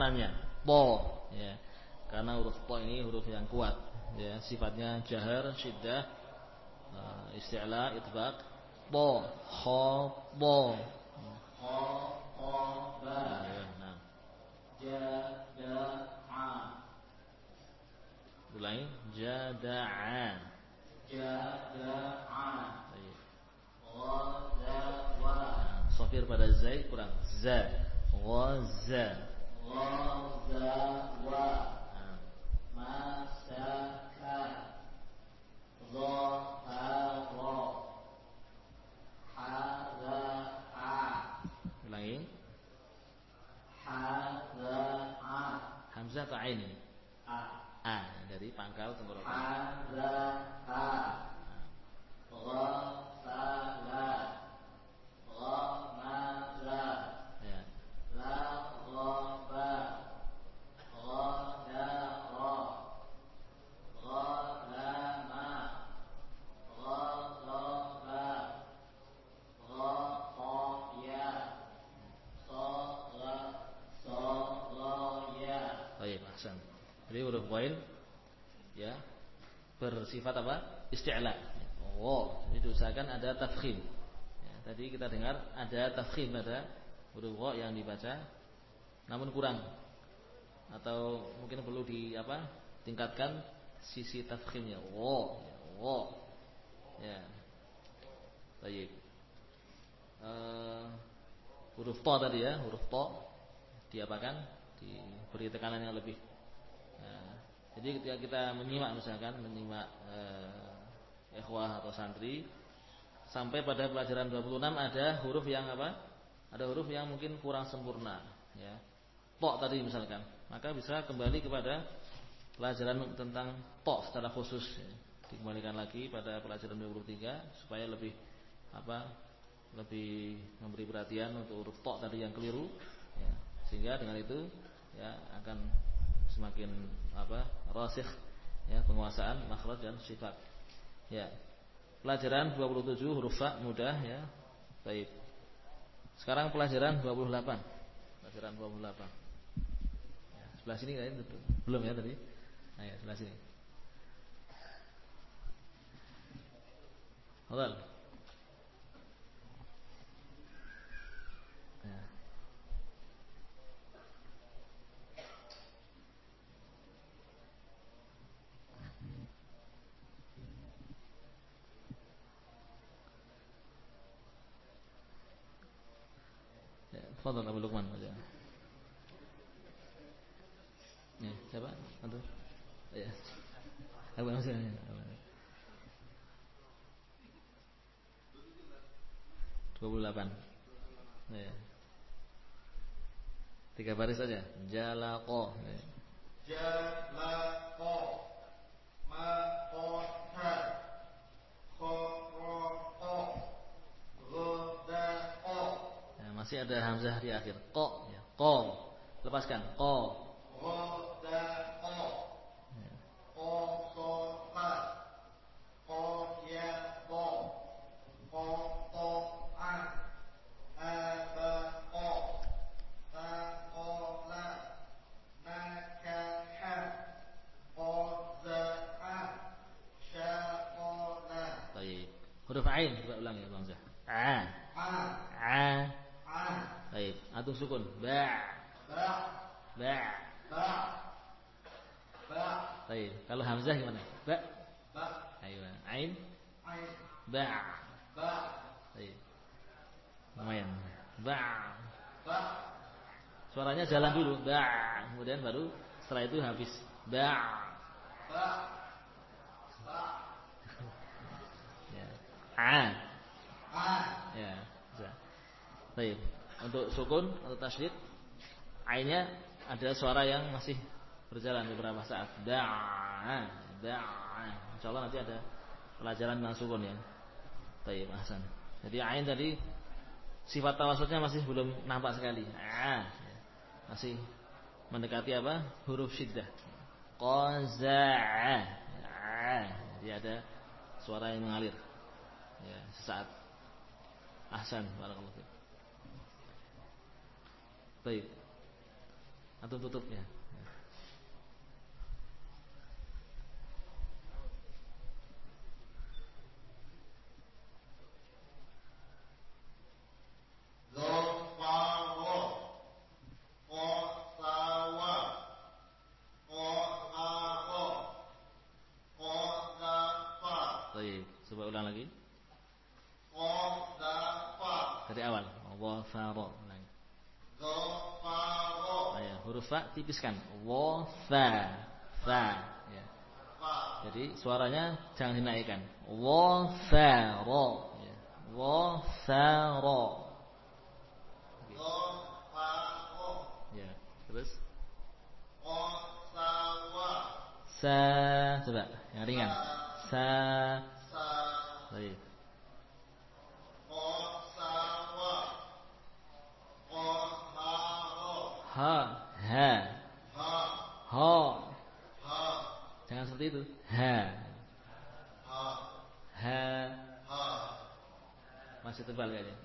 Speaker 1: Tekanannya po ya karena huruf po ini huruf yang kuat ya sifatnya jahar syiddah uh, isti'la itbaq po kho po kho po ba. Ya, nah. jada'a ulangi. Jada'a jada'a Ghazawa Sofir pada zai kurang. Za. Ghaza Ghazawa Masaka Zahara Hada'a Ulangi. Hamzah atau Ain? A. A. Dari pangkal tenggorokan Hada'a Ghafala Ghamaza Jadi huruf ghain ya bersifat apa? Isti'la. Oh, jadi usahakan ada tafkhim. Ya, tadi kita dengar ada tafkhim pada huruf gha yang dibaca namun kurang atau mungkin perlu di apa? tingkatkan sisi tafkhimnya. Wo, ya, wo. Ya. Baik. Uh, huruf to tadi ya, huruf to diapakan? Diberi tekanan yang lebih jadi ketika kita menyimak misalkan menyimak eh, ikhwah atau santri sampai pada pelajaran 26 ada huruf yang apa? Ada huruf yang mungkin kurang sempurna, ya. Tok tadi misalkan, maka bisa kembali kepada pelajaran tentang tok secara khusus. Ya. Dikembalikan lagi pada pelajaran 23 supaya lebih apa? Lebih memberi perhatian untuk huruf tok tadi yang keliru, ya. Sehingga dengan itu ya akan semakin apa rasikh ya penguasaan makhraj dan sifat. Ya. Pelajaran 27 huruf fa mudah ya. Baik. Sekarang pelajaran 28 pelajaran 28 ya, sebelah sini kan belum ya tadi? Nah ya sebelah sini. Hodal Fadal Abu Lukman aja. Ya, siapa? Antum? Ya. Abu Hamzah. Ya. Dua puluh delapan. Ya. Tiga baris saja. Jalaqo. Ya.
Speaker 2: Jalaqo Khoroqo Ghodaqo
Speaker 1: Ya, masih ada hamzah di akhir. Ko, ya. Ko. Lepaskan. Ko Ya.
Speaker 2: Qosoqa Qoyaqo Qoto'a Abaqo Taqola Nakaha Qoza'a Syaqola
Speaker 1: Baik. Huruf ain coba ulang ya Bang Zah. A.
Speaker 2: A
Speaker 1: A.
Speaker 2: A
Speaker 1: Baik. Antum sukun. Ba.
Speaker 2: Ba
Speaker 1: Ba.
Speaker 2: Ba Ba
Speaker 1: Baik. Kalau hamzah gimana? Ba.
Speaker 2: Ba
Speaker 1: Ayo. Ain.
Speaker 2: Ain
Speaker 1: Ba.
Speaker 2: Ba
Speaker 1: Baik. Lumayan. Ba.
Speaker 2: Ba
Speaker 1: Suaranya jalan dulu. Ba. Kemudian baru setelah itu habis. Ba.
Speaker 2: Ba Ba
Speaker 1: Ya. A.
Speaker 2: A
Speaker 1: Ya. Bisa. Baik. Untuk sukun atau tasydid ainnya ada suara yang masih berjalan beberapa saat. Da. Da. Insyaallah nanti ada pelajaran tentang sukun ya. Baik, Hasan. Jadi ain tadi sifat tawasudnya masih belum nampak sekali. Ah, ya. masih mendekati apa? Huruf syiddah. Qaza'a. Ah, jadi ada suara yang mengalir. Ya, sesaat. Ahsan, barakallahu. Baik. Antum tutup ya.
Speaker 2: Dhafara Qasawa Qahara Qadafa
Speaker 1: Baik, coba ulang lagi.
Speaker 2: Qadafa
Speaker 1: Dari awal. Dhafara. Ulang.
Speaker 2: Dhafara
Speaker 1: Ayo, huruf fa tipiskan. Wa fa. Fa. Ya. Jadi suaranya jangan dinaikkan. Wa fa ra. Ya. Wa fa ra. Ya. Terus
Speaker 2: Qasawa
Speaker 1: sa coba yang ringan. Sa.
Speaker 2: Sa
Speaker 1: Baik. Ha. Ha.
Speaker 2: Ha
Speaker 1: Ha.
Speaker 2: Ha
Speaker 1: Jangan seperti itu. Ha.
Speaker 2: Ha
Speaker 1: Masih tebal kayaknya.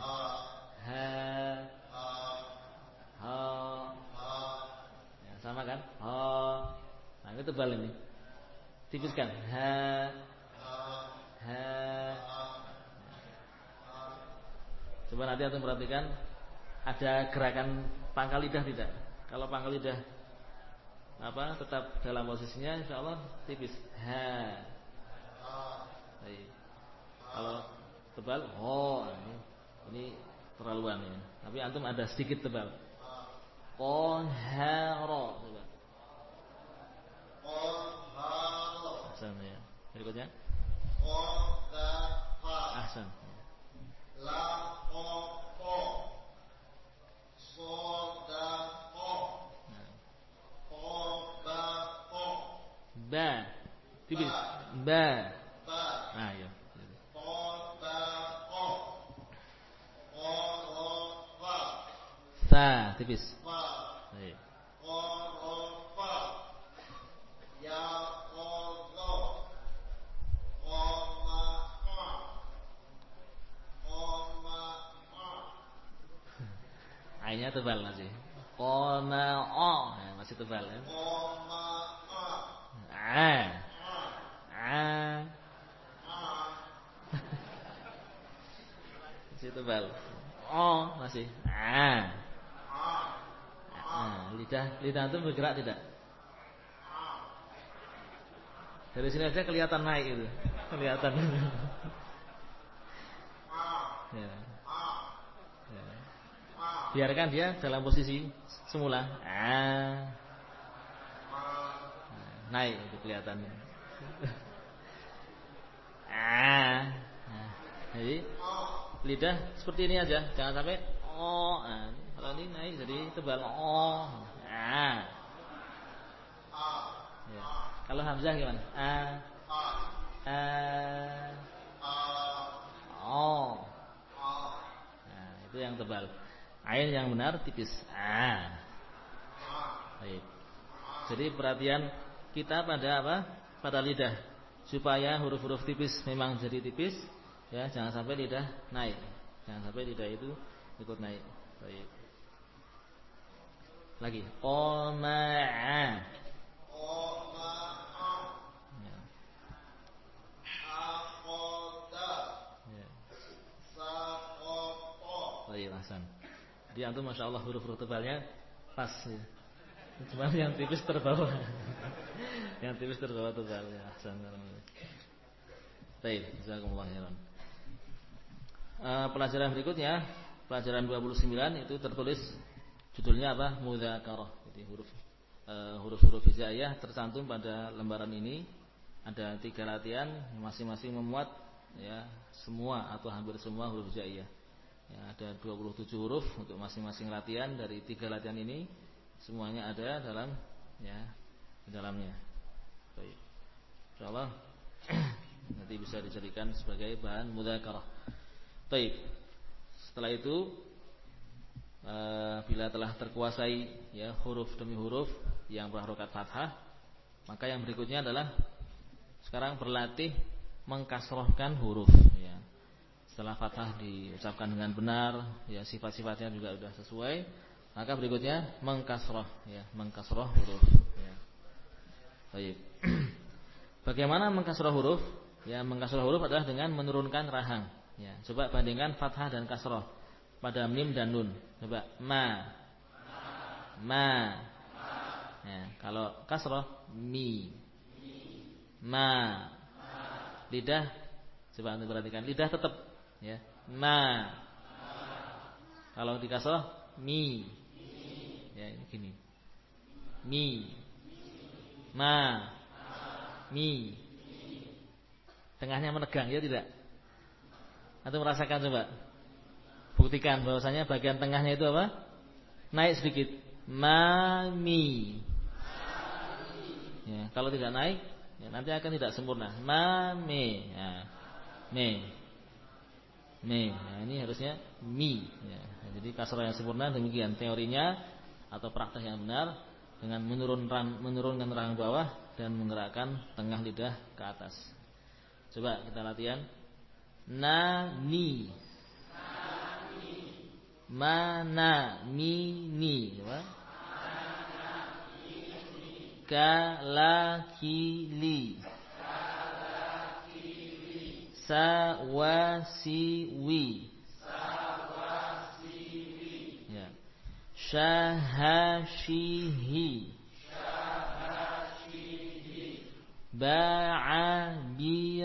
Speaker 2: Ha
Speaker 1: Ha.
Speaker 2: Ha
Speaker 1: Ya, sama kan? Ha. Nah, ini tebal ini. Tipiskan. Ha. Ha. Coba nanti antum perhatikan ada gerakan pangkal lidah tidak? Kalau pangkal lidah apa tetap dalam posisinya insya Allah tipis. Ha. Baik. Kalau tebal, oh ini, ini terlaluan ya. Tapi antum ada sedikit tebal. Qahara coba.
Speaker 2: Qahara
Speaker 1: Ahsan ya. Berikutnya. Ahsan.
Speaker 2: Laqaqa Sadaqa. Qabaqa
Speaker 1: Ba. Tipis. Ba.
Speaker 2: Ba
Speaker 1: Nah, ya.
Speaker 2: Qabaqa Qarafa
Speaker 1: Fa, tipis Baik.
Speaker 2: Qarafa Ya Qadha Qama'a Qama'a
Speaker 1: Ainnya tebal masih. Qana'a. Ya, masih tebal ya.
Speaker 2: Qama'a
Speaker 1: A. A. Masih tebal. O masih. A. Nah, lidah itu bergerak tidak? Dari sini aja kelihatan naik itu. Kelihatan. ya. Ya. Biarkan dia dalam posisi semula. Ah. Naik itu kelihatan. Ah. Jadi lidah seperti ini aja, jangan sampai oh. Nah, kalau ini naik jadi tebal oh. Ya. Kalau hamzah gimana? Ah. Ah. Oh. Nah, itu yang tebal. Ain yang benar tipis. Ah. Baik. Jadi perhatian kita pada apa? Pada lidah supaya huruf-huruf tipis memang jadi tipis ya, jangan sampai lidah naik. Jangan sampai lidah itu ikut naik. Baik. Lagi. Qama'a. Ya. Ya. Baik, Hasan. Dia antum Masya Allah huruf-huruf tebalnya pas ya. Cuma yang tipis terbawa Yang tipis terbawa tebal ya. Hasan Baik, jazakumullah khairan. Uh, pelajaran berikutnya, pelajaran 29 itu tertulis judulnya apa? Mudzakarah. Jadi huruf uh, huruf-huruf hijaiyah tercantum pada lembaran ini ada tiga latihan masing-masing memuat ya semua atau hampir semua huruf hijaiyah. Ya, ada 27 huruf untuk masing-masing latihan dari tiga latihan ini semuanya ada dalam ya di dalamnya. Baik. Insyaallah nanti bisa dijadikan sebagai bahan mudzakarah. Baik. Setelah itu bila telah terkuasai ya huruf demi huruf yang berharokat fathah, maka yang berikutnya adalah sekarang berlatih mengkasrohkan huruf ya. Setelah fathah diucapkan dengan benar, ya sifat-sifatnya juga sudah sesuai, maka berikutnya mengkasroh, ya mengkasroh huruf. Ya. Baik. Bagaimana mengkasroh huruf? Ya mengkasroh huruf adalah dengan menurunkan rahang. Ya, coba bandingkan fathah dan kasroh pada mim dan nun. Coba ma, ma. Ya, kalau kasroh mi, ma. Lidah, coba anda perhatikan, lidah tetap ya. Ma. Kalau di kasroh mi. Ya ini gini. Mi. Ma. Mi. Tengahnya menegang ya tidak? Atau merasakan coba buktikan bahwasanya bagian tengahnya itu apa naik sedikit mami ya kalau tidak naik ya, nanti akan tidak sempurna mami ya me Me. Nah, ini harusnya mi. Ya. Jadi kasrah yang sempurna demikian teorinya atau praktek yang benar dengan menurunkan menurunkan rahang bawah dan menggerakkan tengah lidah ke atas. Coba kita latihan. Na ni. Mana mi ni. Coba. Kalakili. Sawasiwi. Sawasiwi. Ya. Syahashihi syahashihi ba'abi'i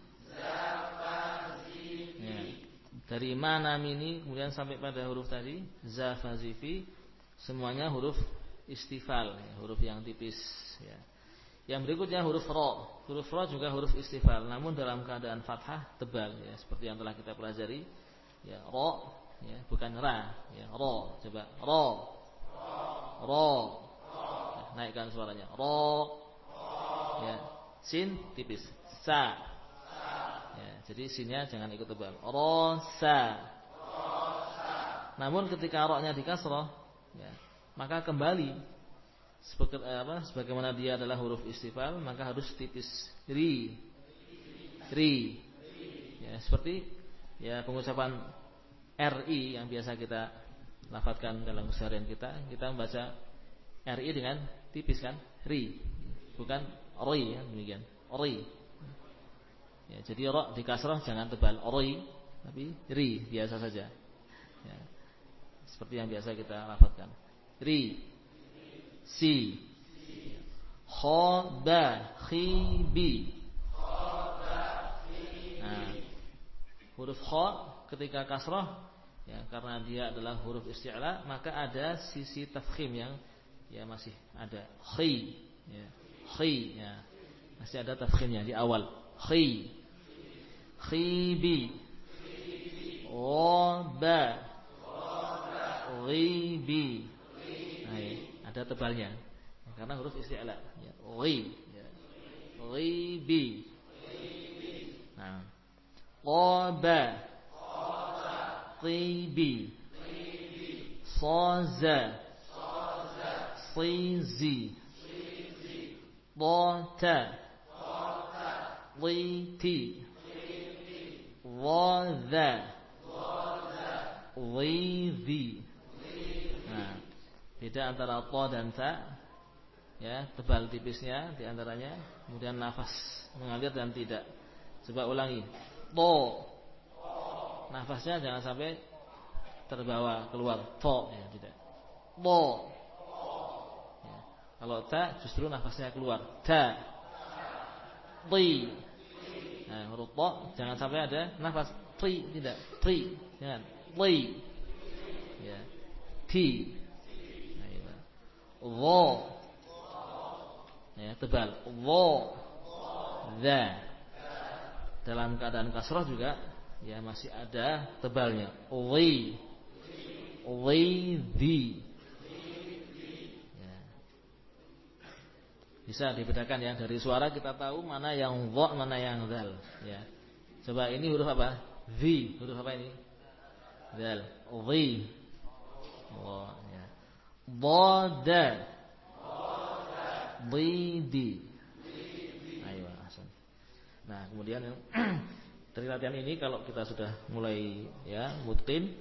Speaker 1: dari mana ini kemudian sampai pada huruf tadi zafazifi semuanya huruf istifal ya, huruf yang tipis ya yang berikutnya huruf ro. Huruf ro juga huruf istifal, namun dalam keadaan fathah tebal ya, seperti yang telah kita pelajari. Ya, ro ya, bukan ra, ya, ro. Coba ro. Ro. Naikkan suaranya. Ro. Ya, sin tipis. Sa. Ya, jadi sinnya jangan ikut tebal. Ro sa. Namun ketika ro-nya dikasroh, ya, maka kembali sebagai, eh, apa, sebagaimana dia adalah huruf istifal maka harus tipis ri ri ya seperti ya pengucapan ri yang biasa kita lafadzkan dalam keseharian kita kita membaca RI dengan tipis kan? Ri. Bukan ri ya, demikian. Ri. Ya, jadi ro di kasrah jangan tebal ri, tapi ri biasa saja. Ya. Seperti yang biasa kita lafazkan. Ri. Si. Kha ba khi bi. Nah, huruf kha ketika kasrah ya karena dia adalah huruf isti'la maka ada sisi tafkhim yang ya masih ada khi ya khi ya masih ada tafkhimnya di awal khi. Khibi ghaba ghibi nah, ada tebalnya. Karena huruf isti'la. Ya ghi. Ya. ghibi nah. Qaba qibi saza sizi. Bota ضيتي ضاذا ضيذي Nah, beda antara to dan ta. Ya, tebal tipisnya di antaranya, kemudian nafas mengalir dan tidak. Coba ulangi. To nafasnya jangan sampai terbawa keluar to ya tidak bo ya. kalau ta justru nafasnya keluar ta ti nah huruf to jangan sampai ada nafas. Ti tidak. Ti jangan. Ti ya. Ti nah, itu. wo ya tebal. Wo the dalam keadaan kasroh juga ya masih ada tebalnya. Wi, wi di. Ya. Bisa dibedakan ya dari suara kita tahu mana yang wa mana yang dal. Ya. Coba ini huruf apa? V. Huruf apa ini? Dal. Wi. Wa. Ya. Bada. Bidi. Ayo, Nah, kemudian yang Dari latihan ini kalau kita sudah mulai ya mutkin,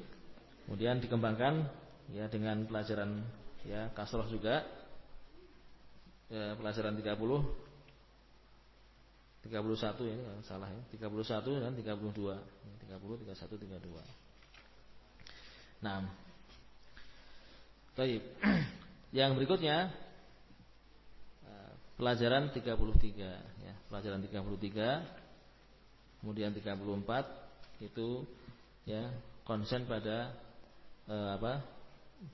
Speaker 1: kemudian dikembangkan ya dengan pelajaran ya kasroh juga ya, pelajaran 30 31 ya salah ya. 31 dan 32 30 31 32 Nah. Baik. Yang berikutnya Pelajaran 33 ya, Pelajaran 33 Kemudian 34 itu ya konsen pada eh, apa?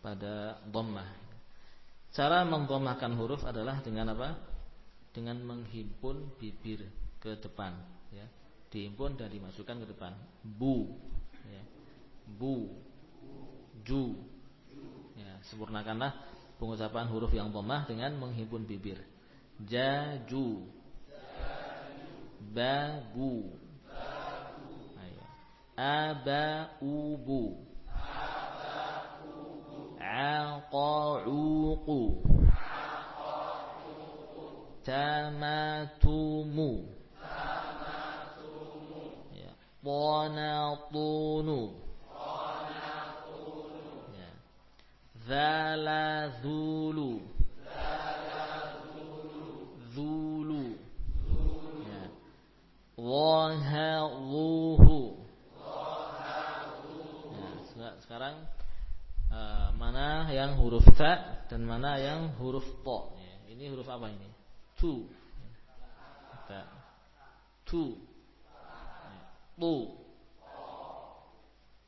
Speaker 1: pada dhammah. Cara mendhammahkan huruf adalah dengan apa? Dengan menghimpun bibir ke depan, ya. Dihimpun dan dimasukkan ke depan. Bu, ya. Bu, ju. Ya, sempurnakanlah pengucapan huruf yang dhammah dengan menghimpun bibir. Jaju. Babu abaubu aqauqu tamatumu ya qanatunu ya. Zalazulu. Zulu. Ya. Wahaluhu sekarang uh, mana yang huruf ta dan mana yang huruf to. Ini huruf apa ini? Tu. Ta. Tu. Tu.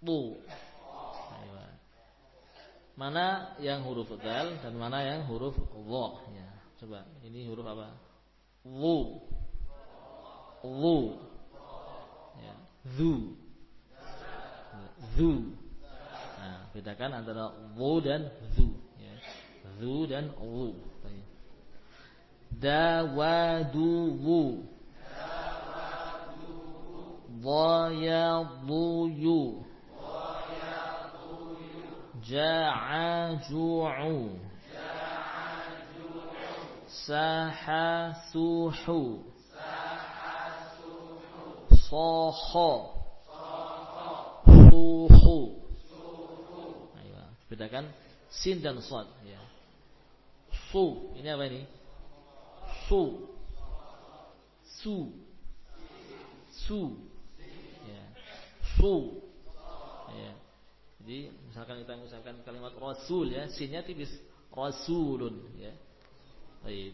Speaker 1: Tu. Mana yang huruf dal dan mana yang huruf dha ya. Coba, ini huruf apa? Wu. Wu. Ya. Zu. Zu bedakan antara wu dan zu ya. zu dan wu. Dawaduwu dhayaduyu ja'aju'u sahasuhu soho Bedakan sin dan sad ya. Su. Ini apa ini? Su. Su. Su. Ya. Su. Ya. Jadi misalkan kita mengucapkan kalimat rasul ya, sinnya tipis. Rasulun ya. Baik.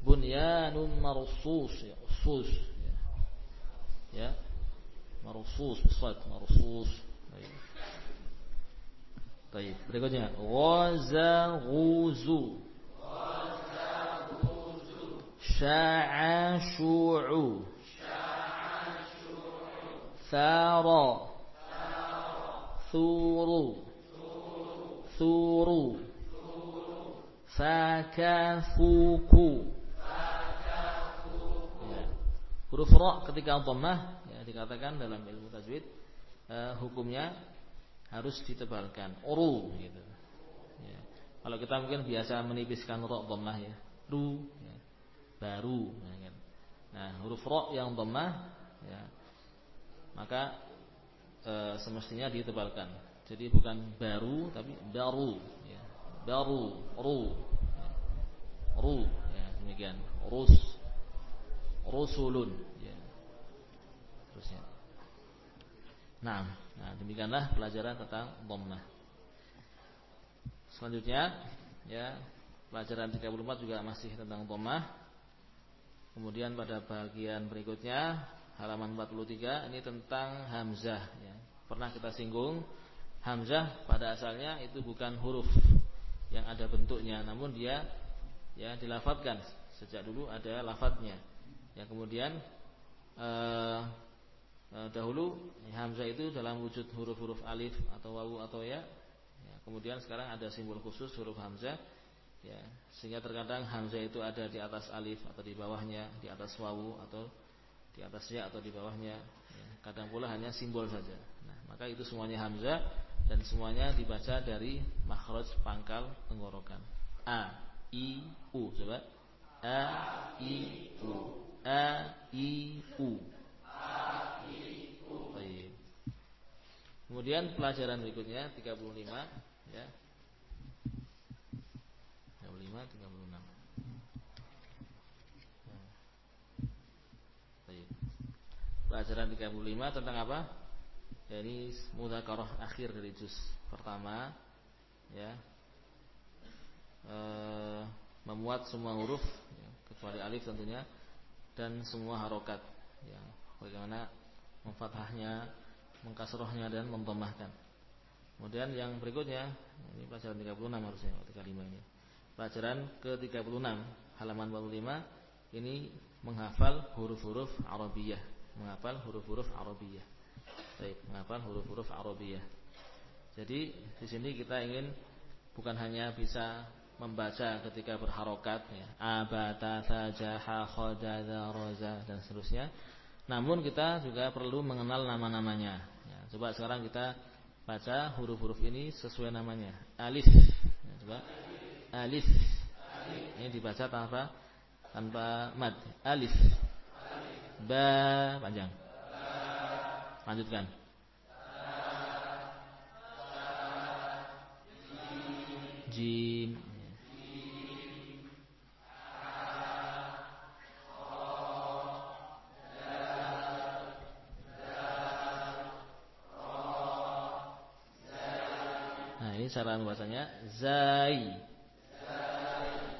Speaker 1: Bunyanun marsus ya, usus ya. Ya. Marsus, sad, marsus. Baik. Berikutnya ghaza ghuzu. Sya'a syu'u. Thara. Thuru. Thuru. Fakafuku. Ya. Huruf ra ketika dhammah ya dikatakan dalam ilmu tajwid uh, hukumnya harus ditebalkan. Uru gitu. Ya. Kalau kita mungkin biasa menipiskan ra dhammah ya. Ru ya. Baru ya kan. Nah, huruf ra yang dhammah ya. Maka e, semestinya ditebalkan. Jadi bukan baru tapi baru ya. Baru, ru. Ya. Ru ya, demikian. Rus. Rusulun ya. Terusnya. Nah, nah demikianlah pelajaran tentang dhammah. Selanjutnya ya, pelajaran 34 juga masih tentang dhammah. Kemudian pada bagian berikutnya halaman 43 ini tentang hamzah ya. Pernah kita singgung hamzah pada asalnya itu bukan huruf yang ada bentuknya namun dia ya dilafatkan sejak dulu ada lafadznya. Ya kemudian eh, eh, dahulu hamzah itu dalam wujud huruf-huruf alif atau wawu atau ya. ya. Kemudian sekarang ada simbol khusus huruf hamzah ya sehingga terkadang hamzah itu ada di atas alif atau di bawahnya di atas wawu atau di atasnya atau di bawahnya ya. kadang pula hanya simbol saja nah maka itu semuanya hamzah dan semuanya dibaca dari makhraj pangkal tenggorokan a i u coba a i u a i u Kemudian pelajaran berikutnya 35 ya 35 36. Nah. Baik. Pelajaran 35 tentang apa? Ini mudzakarah akhir dari juz pertama ya. E, memuat semua huruf ya, kecuali alif tentunya dan semua harokat ya. Bagaimana memfathahnya, mengkasrohnya dan memdomahkan. Kemudian yang berikutnya ini pelajaran 36 harusnya 35 ini. Pelajaran ke-36 halaman 45 ini menghafal huruf-huruf Arabiyah, menghafal huruf-huruf Arabiyah. Baik, menghafal huruf-huruf Arabiyah. Jadi di sini kita ingin bukan hanya bisa membaca ketika berharokat ya, abata sajaha khadadha roza dan seterusnya. Namun kita juga perlu mengenal nama-namanya. Ya, coba sekarang kita baca huruf-huruf ini sesuai namanya. Alif. Ya, coba alif. Ini dibaca tanpa tanpa mad. Alif. Ba panjang. Lanjutkan. Jim. Cara membacanya Zai.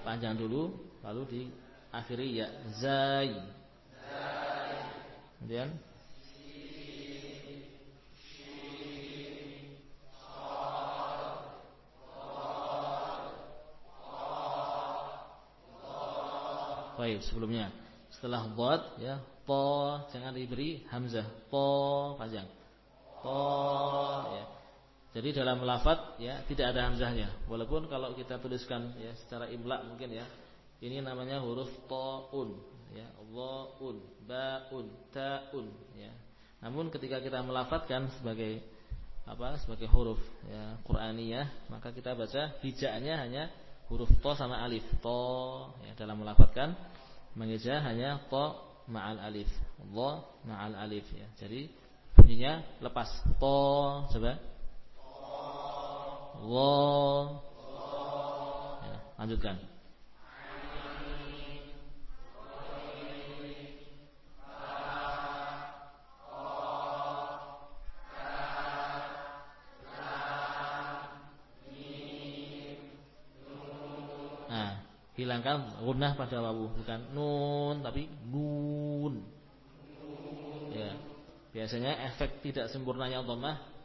Speaker 1: Panjang dulu Lalu diakhiri ya Zai. Kemudian? Baik sebelumnya. Setelah bot ya Po jangan diberi hamzah. Po panjang. Po ya jadi dalam lafat ya tidak ada hamzahnya. Walaupun kalau kita tuliskan ya secara imla mungkin ya. Ini namanya huruf taun ya, dhaun, baun, taun ya. Namun ketika kita melafatkan sebagai apa? sebagai huruf ya Qur'aniyah, maka kita baca hijaannya hanya huruf to sama alif. To ya dalam melafatkan mengeja hanya to ma'al alif. Dha ma'al alif ya. Jadi bunyinya lepas. To coba Allah. Ya, lanjutkan. Nah, Hilangkan gunah pada wawu bukan nun tapi nun. Ya. Biasanya efek tidak sempurnanya dhammah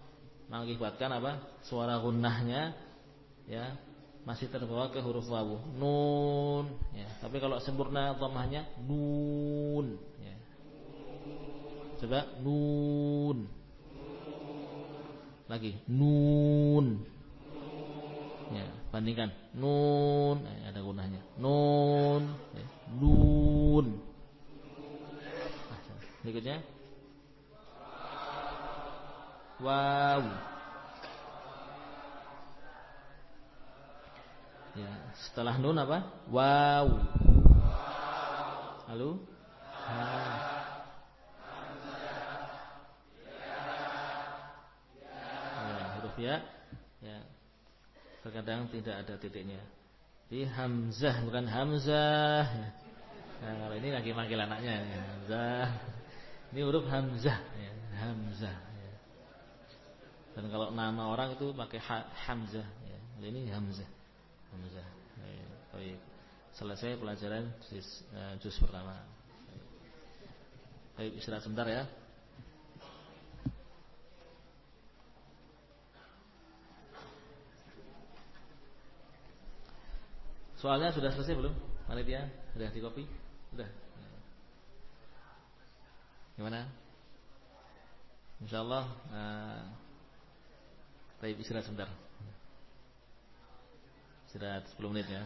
Speaker 1: mengakibatkan apa? Suara gunnahnya ya masih terbawa ke huruf wawu. Nun ya. Tapi kalau sempurna dhammahnya nun ya. Coba nun. Lagi nun. Ya, bandingkan nun eh, ada gunanya. Nun, ya. nun. Nah, berikutnya wow. Ya, setelah nun apa? Wow. Lalu ha. Ya, huruf ya. Ya. Terkadang tidak ada titiknya. Di hamzah bukan hamzah. Ya. Nah, kalau ini lagi manggil anaknya ya. hamzah. Ini huruf hamzah ya. Hamzah. Dan kalau nama orang itu pakai ha, hamzah ya. Ini hamzah. Hamzah. Ya. Baik. Selesai pelajaran juz, uh, juz pertama. Baik, istirahat sebentar ya. Soalnya sudah selesai belum? Panitia sudah di kopi? Sudah. Gimana? Insyaallah uh, Baik istirahat sebentar. Istirahat 10 menit ya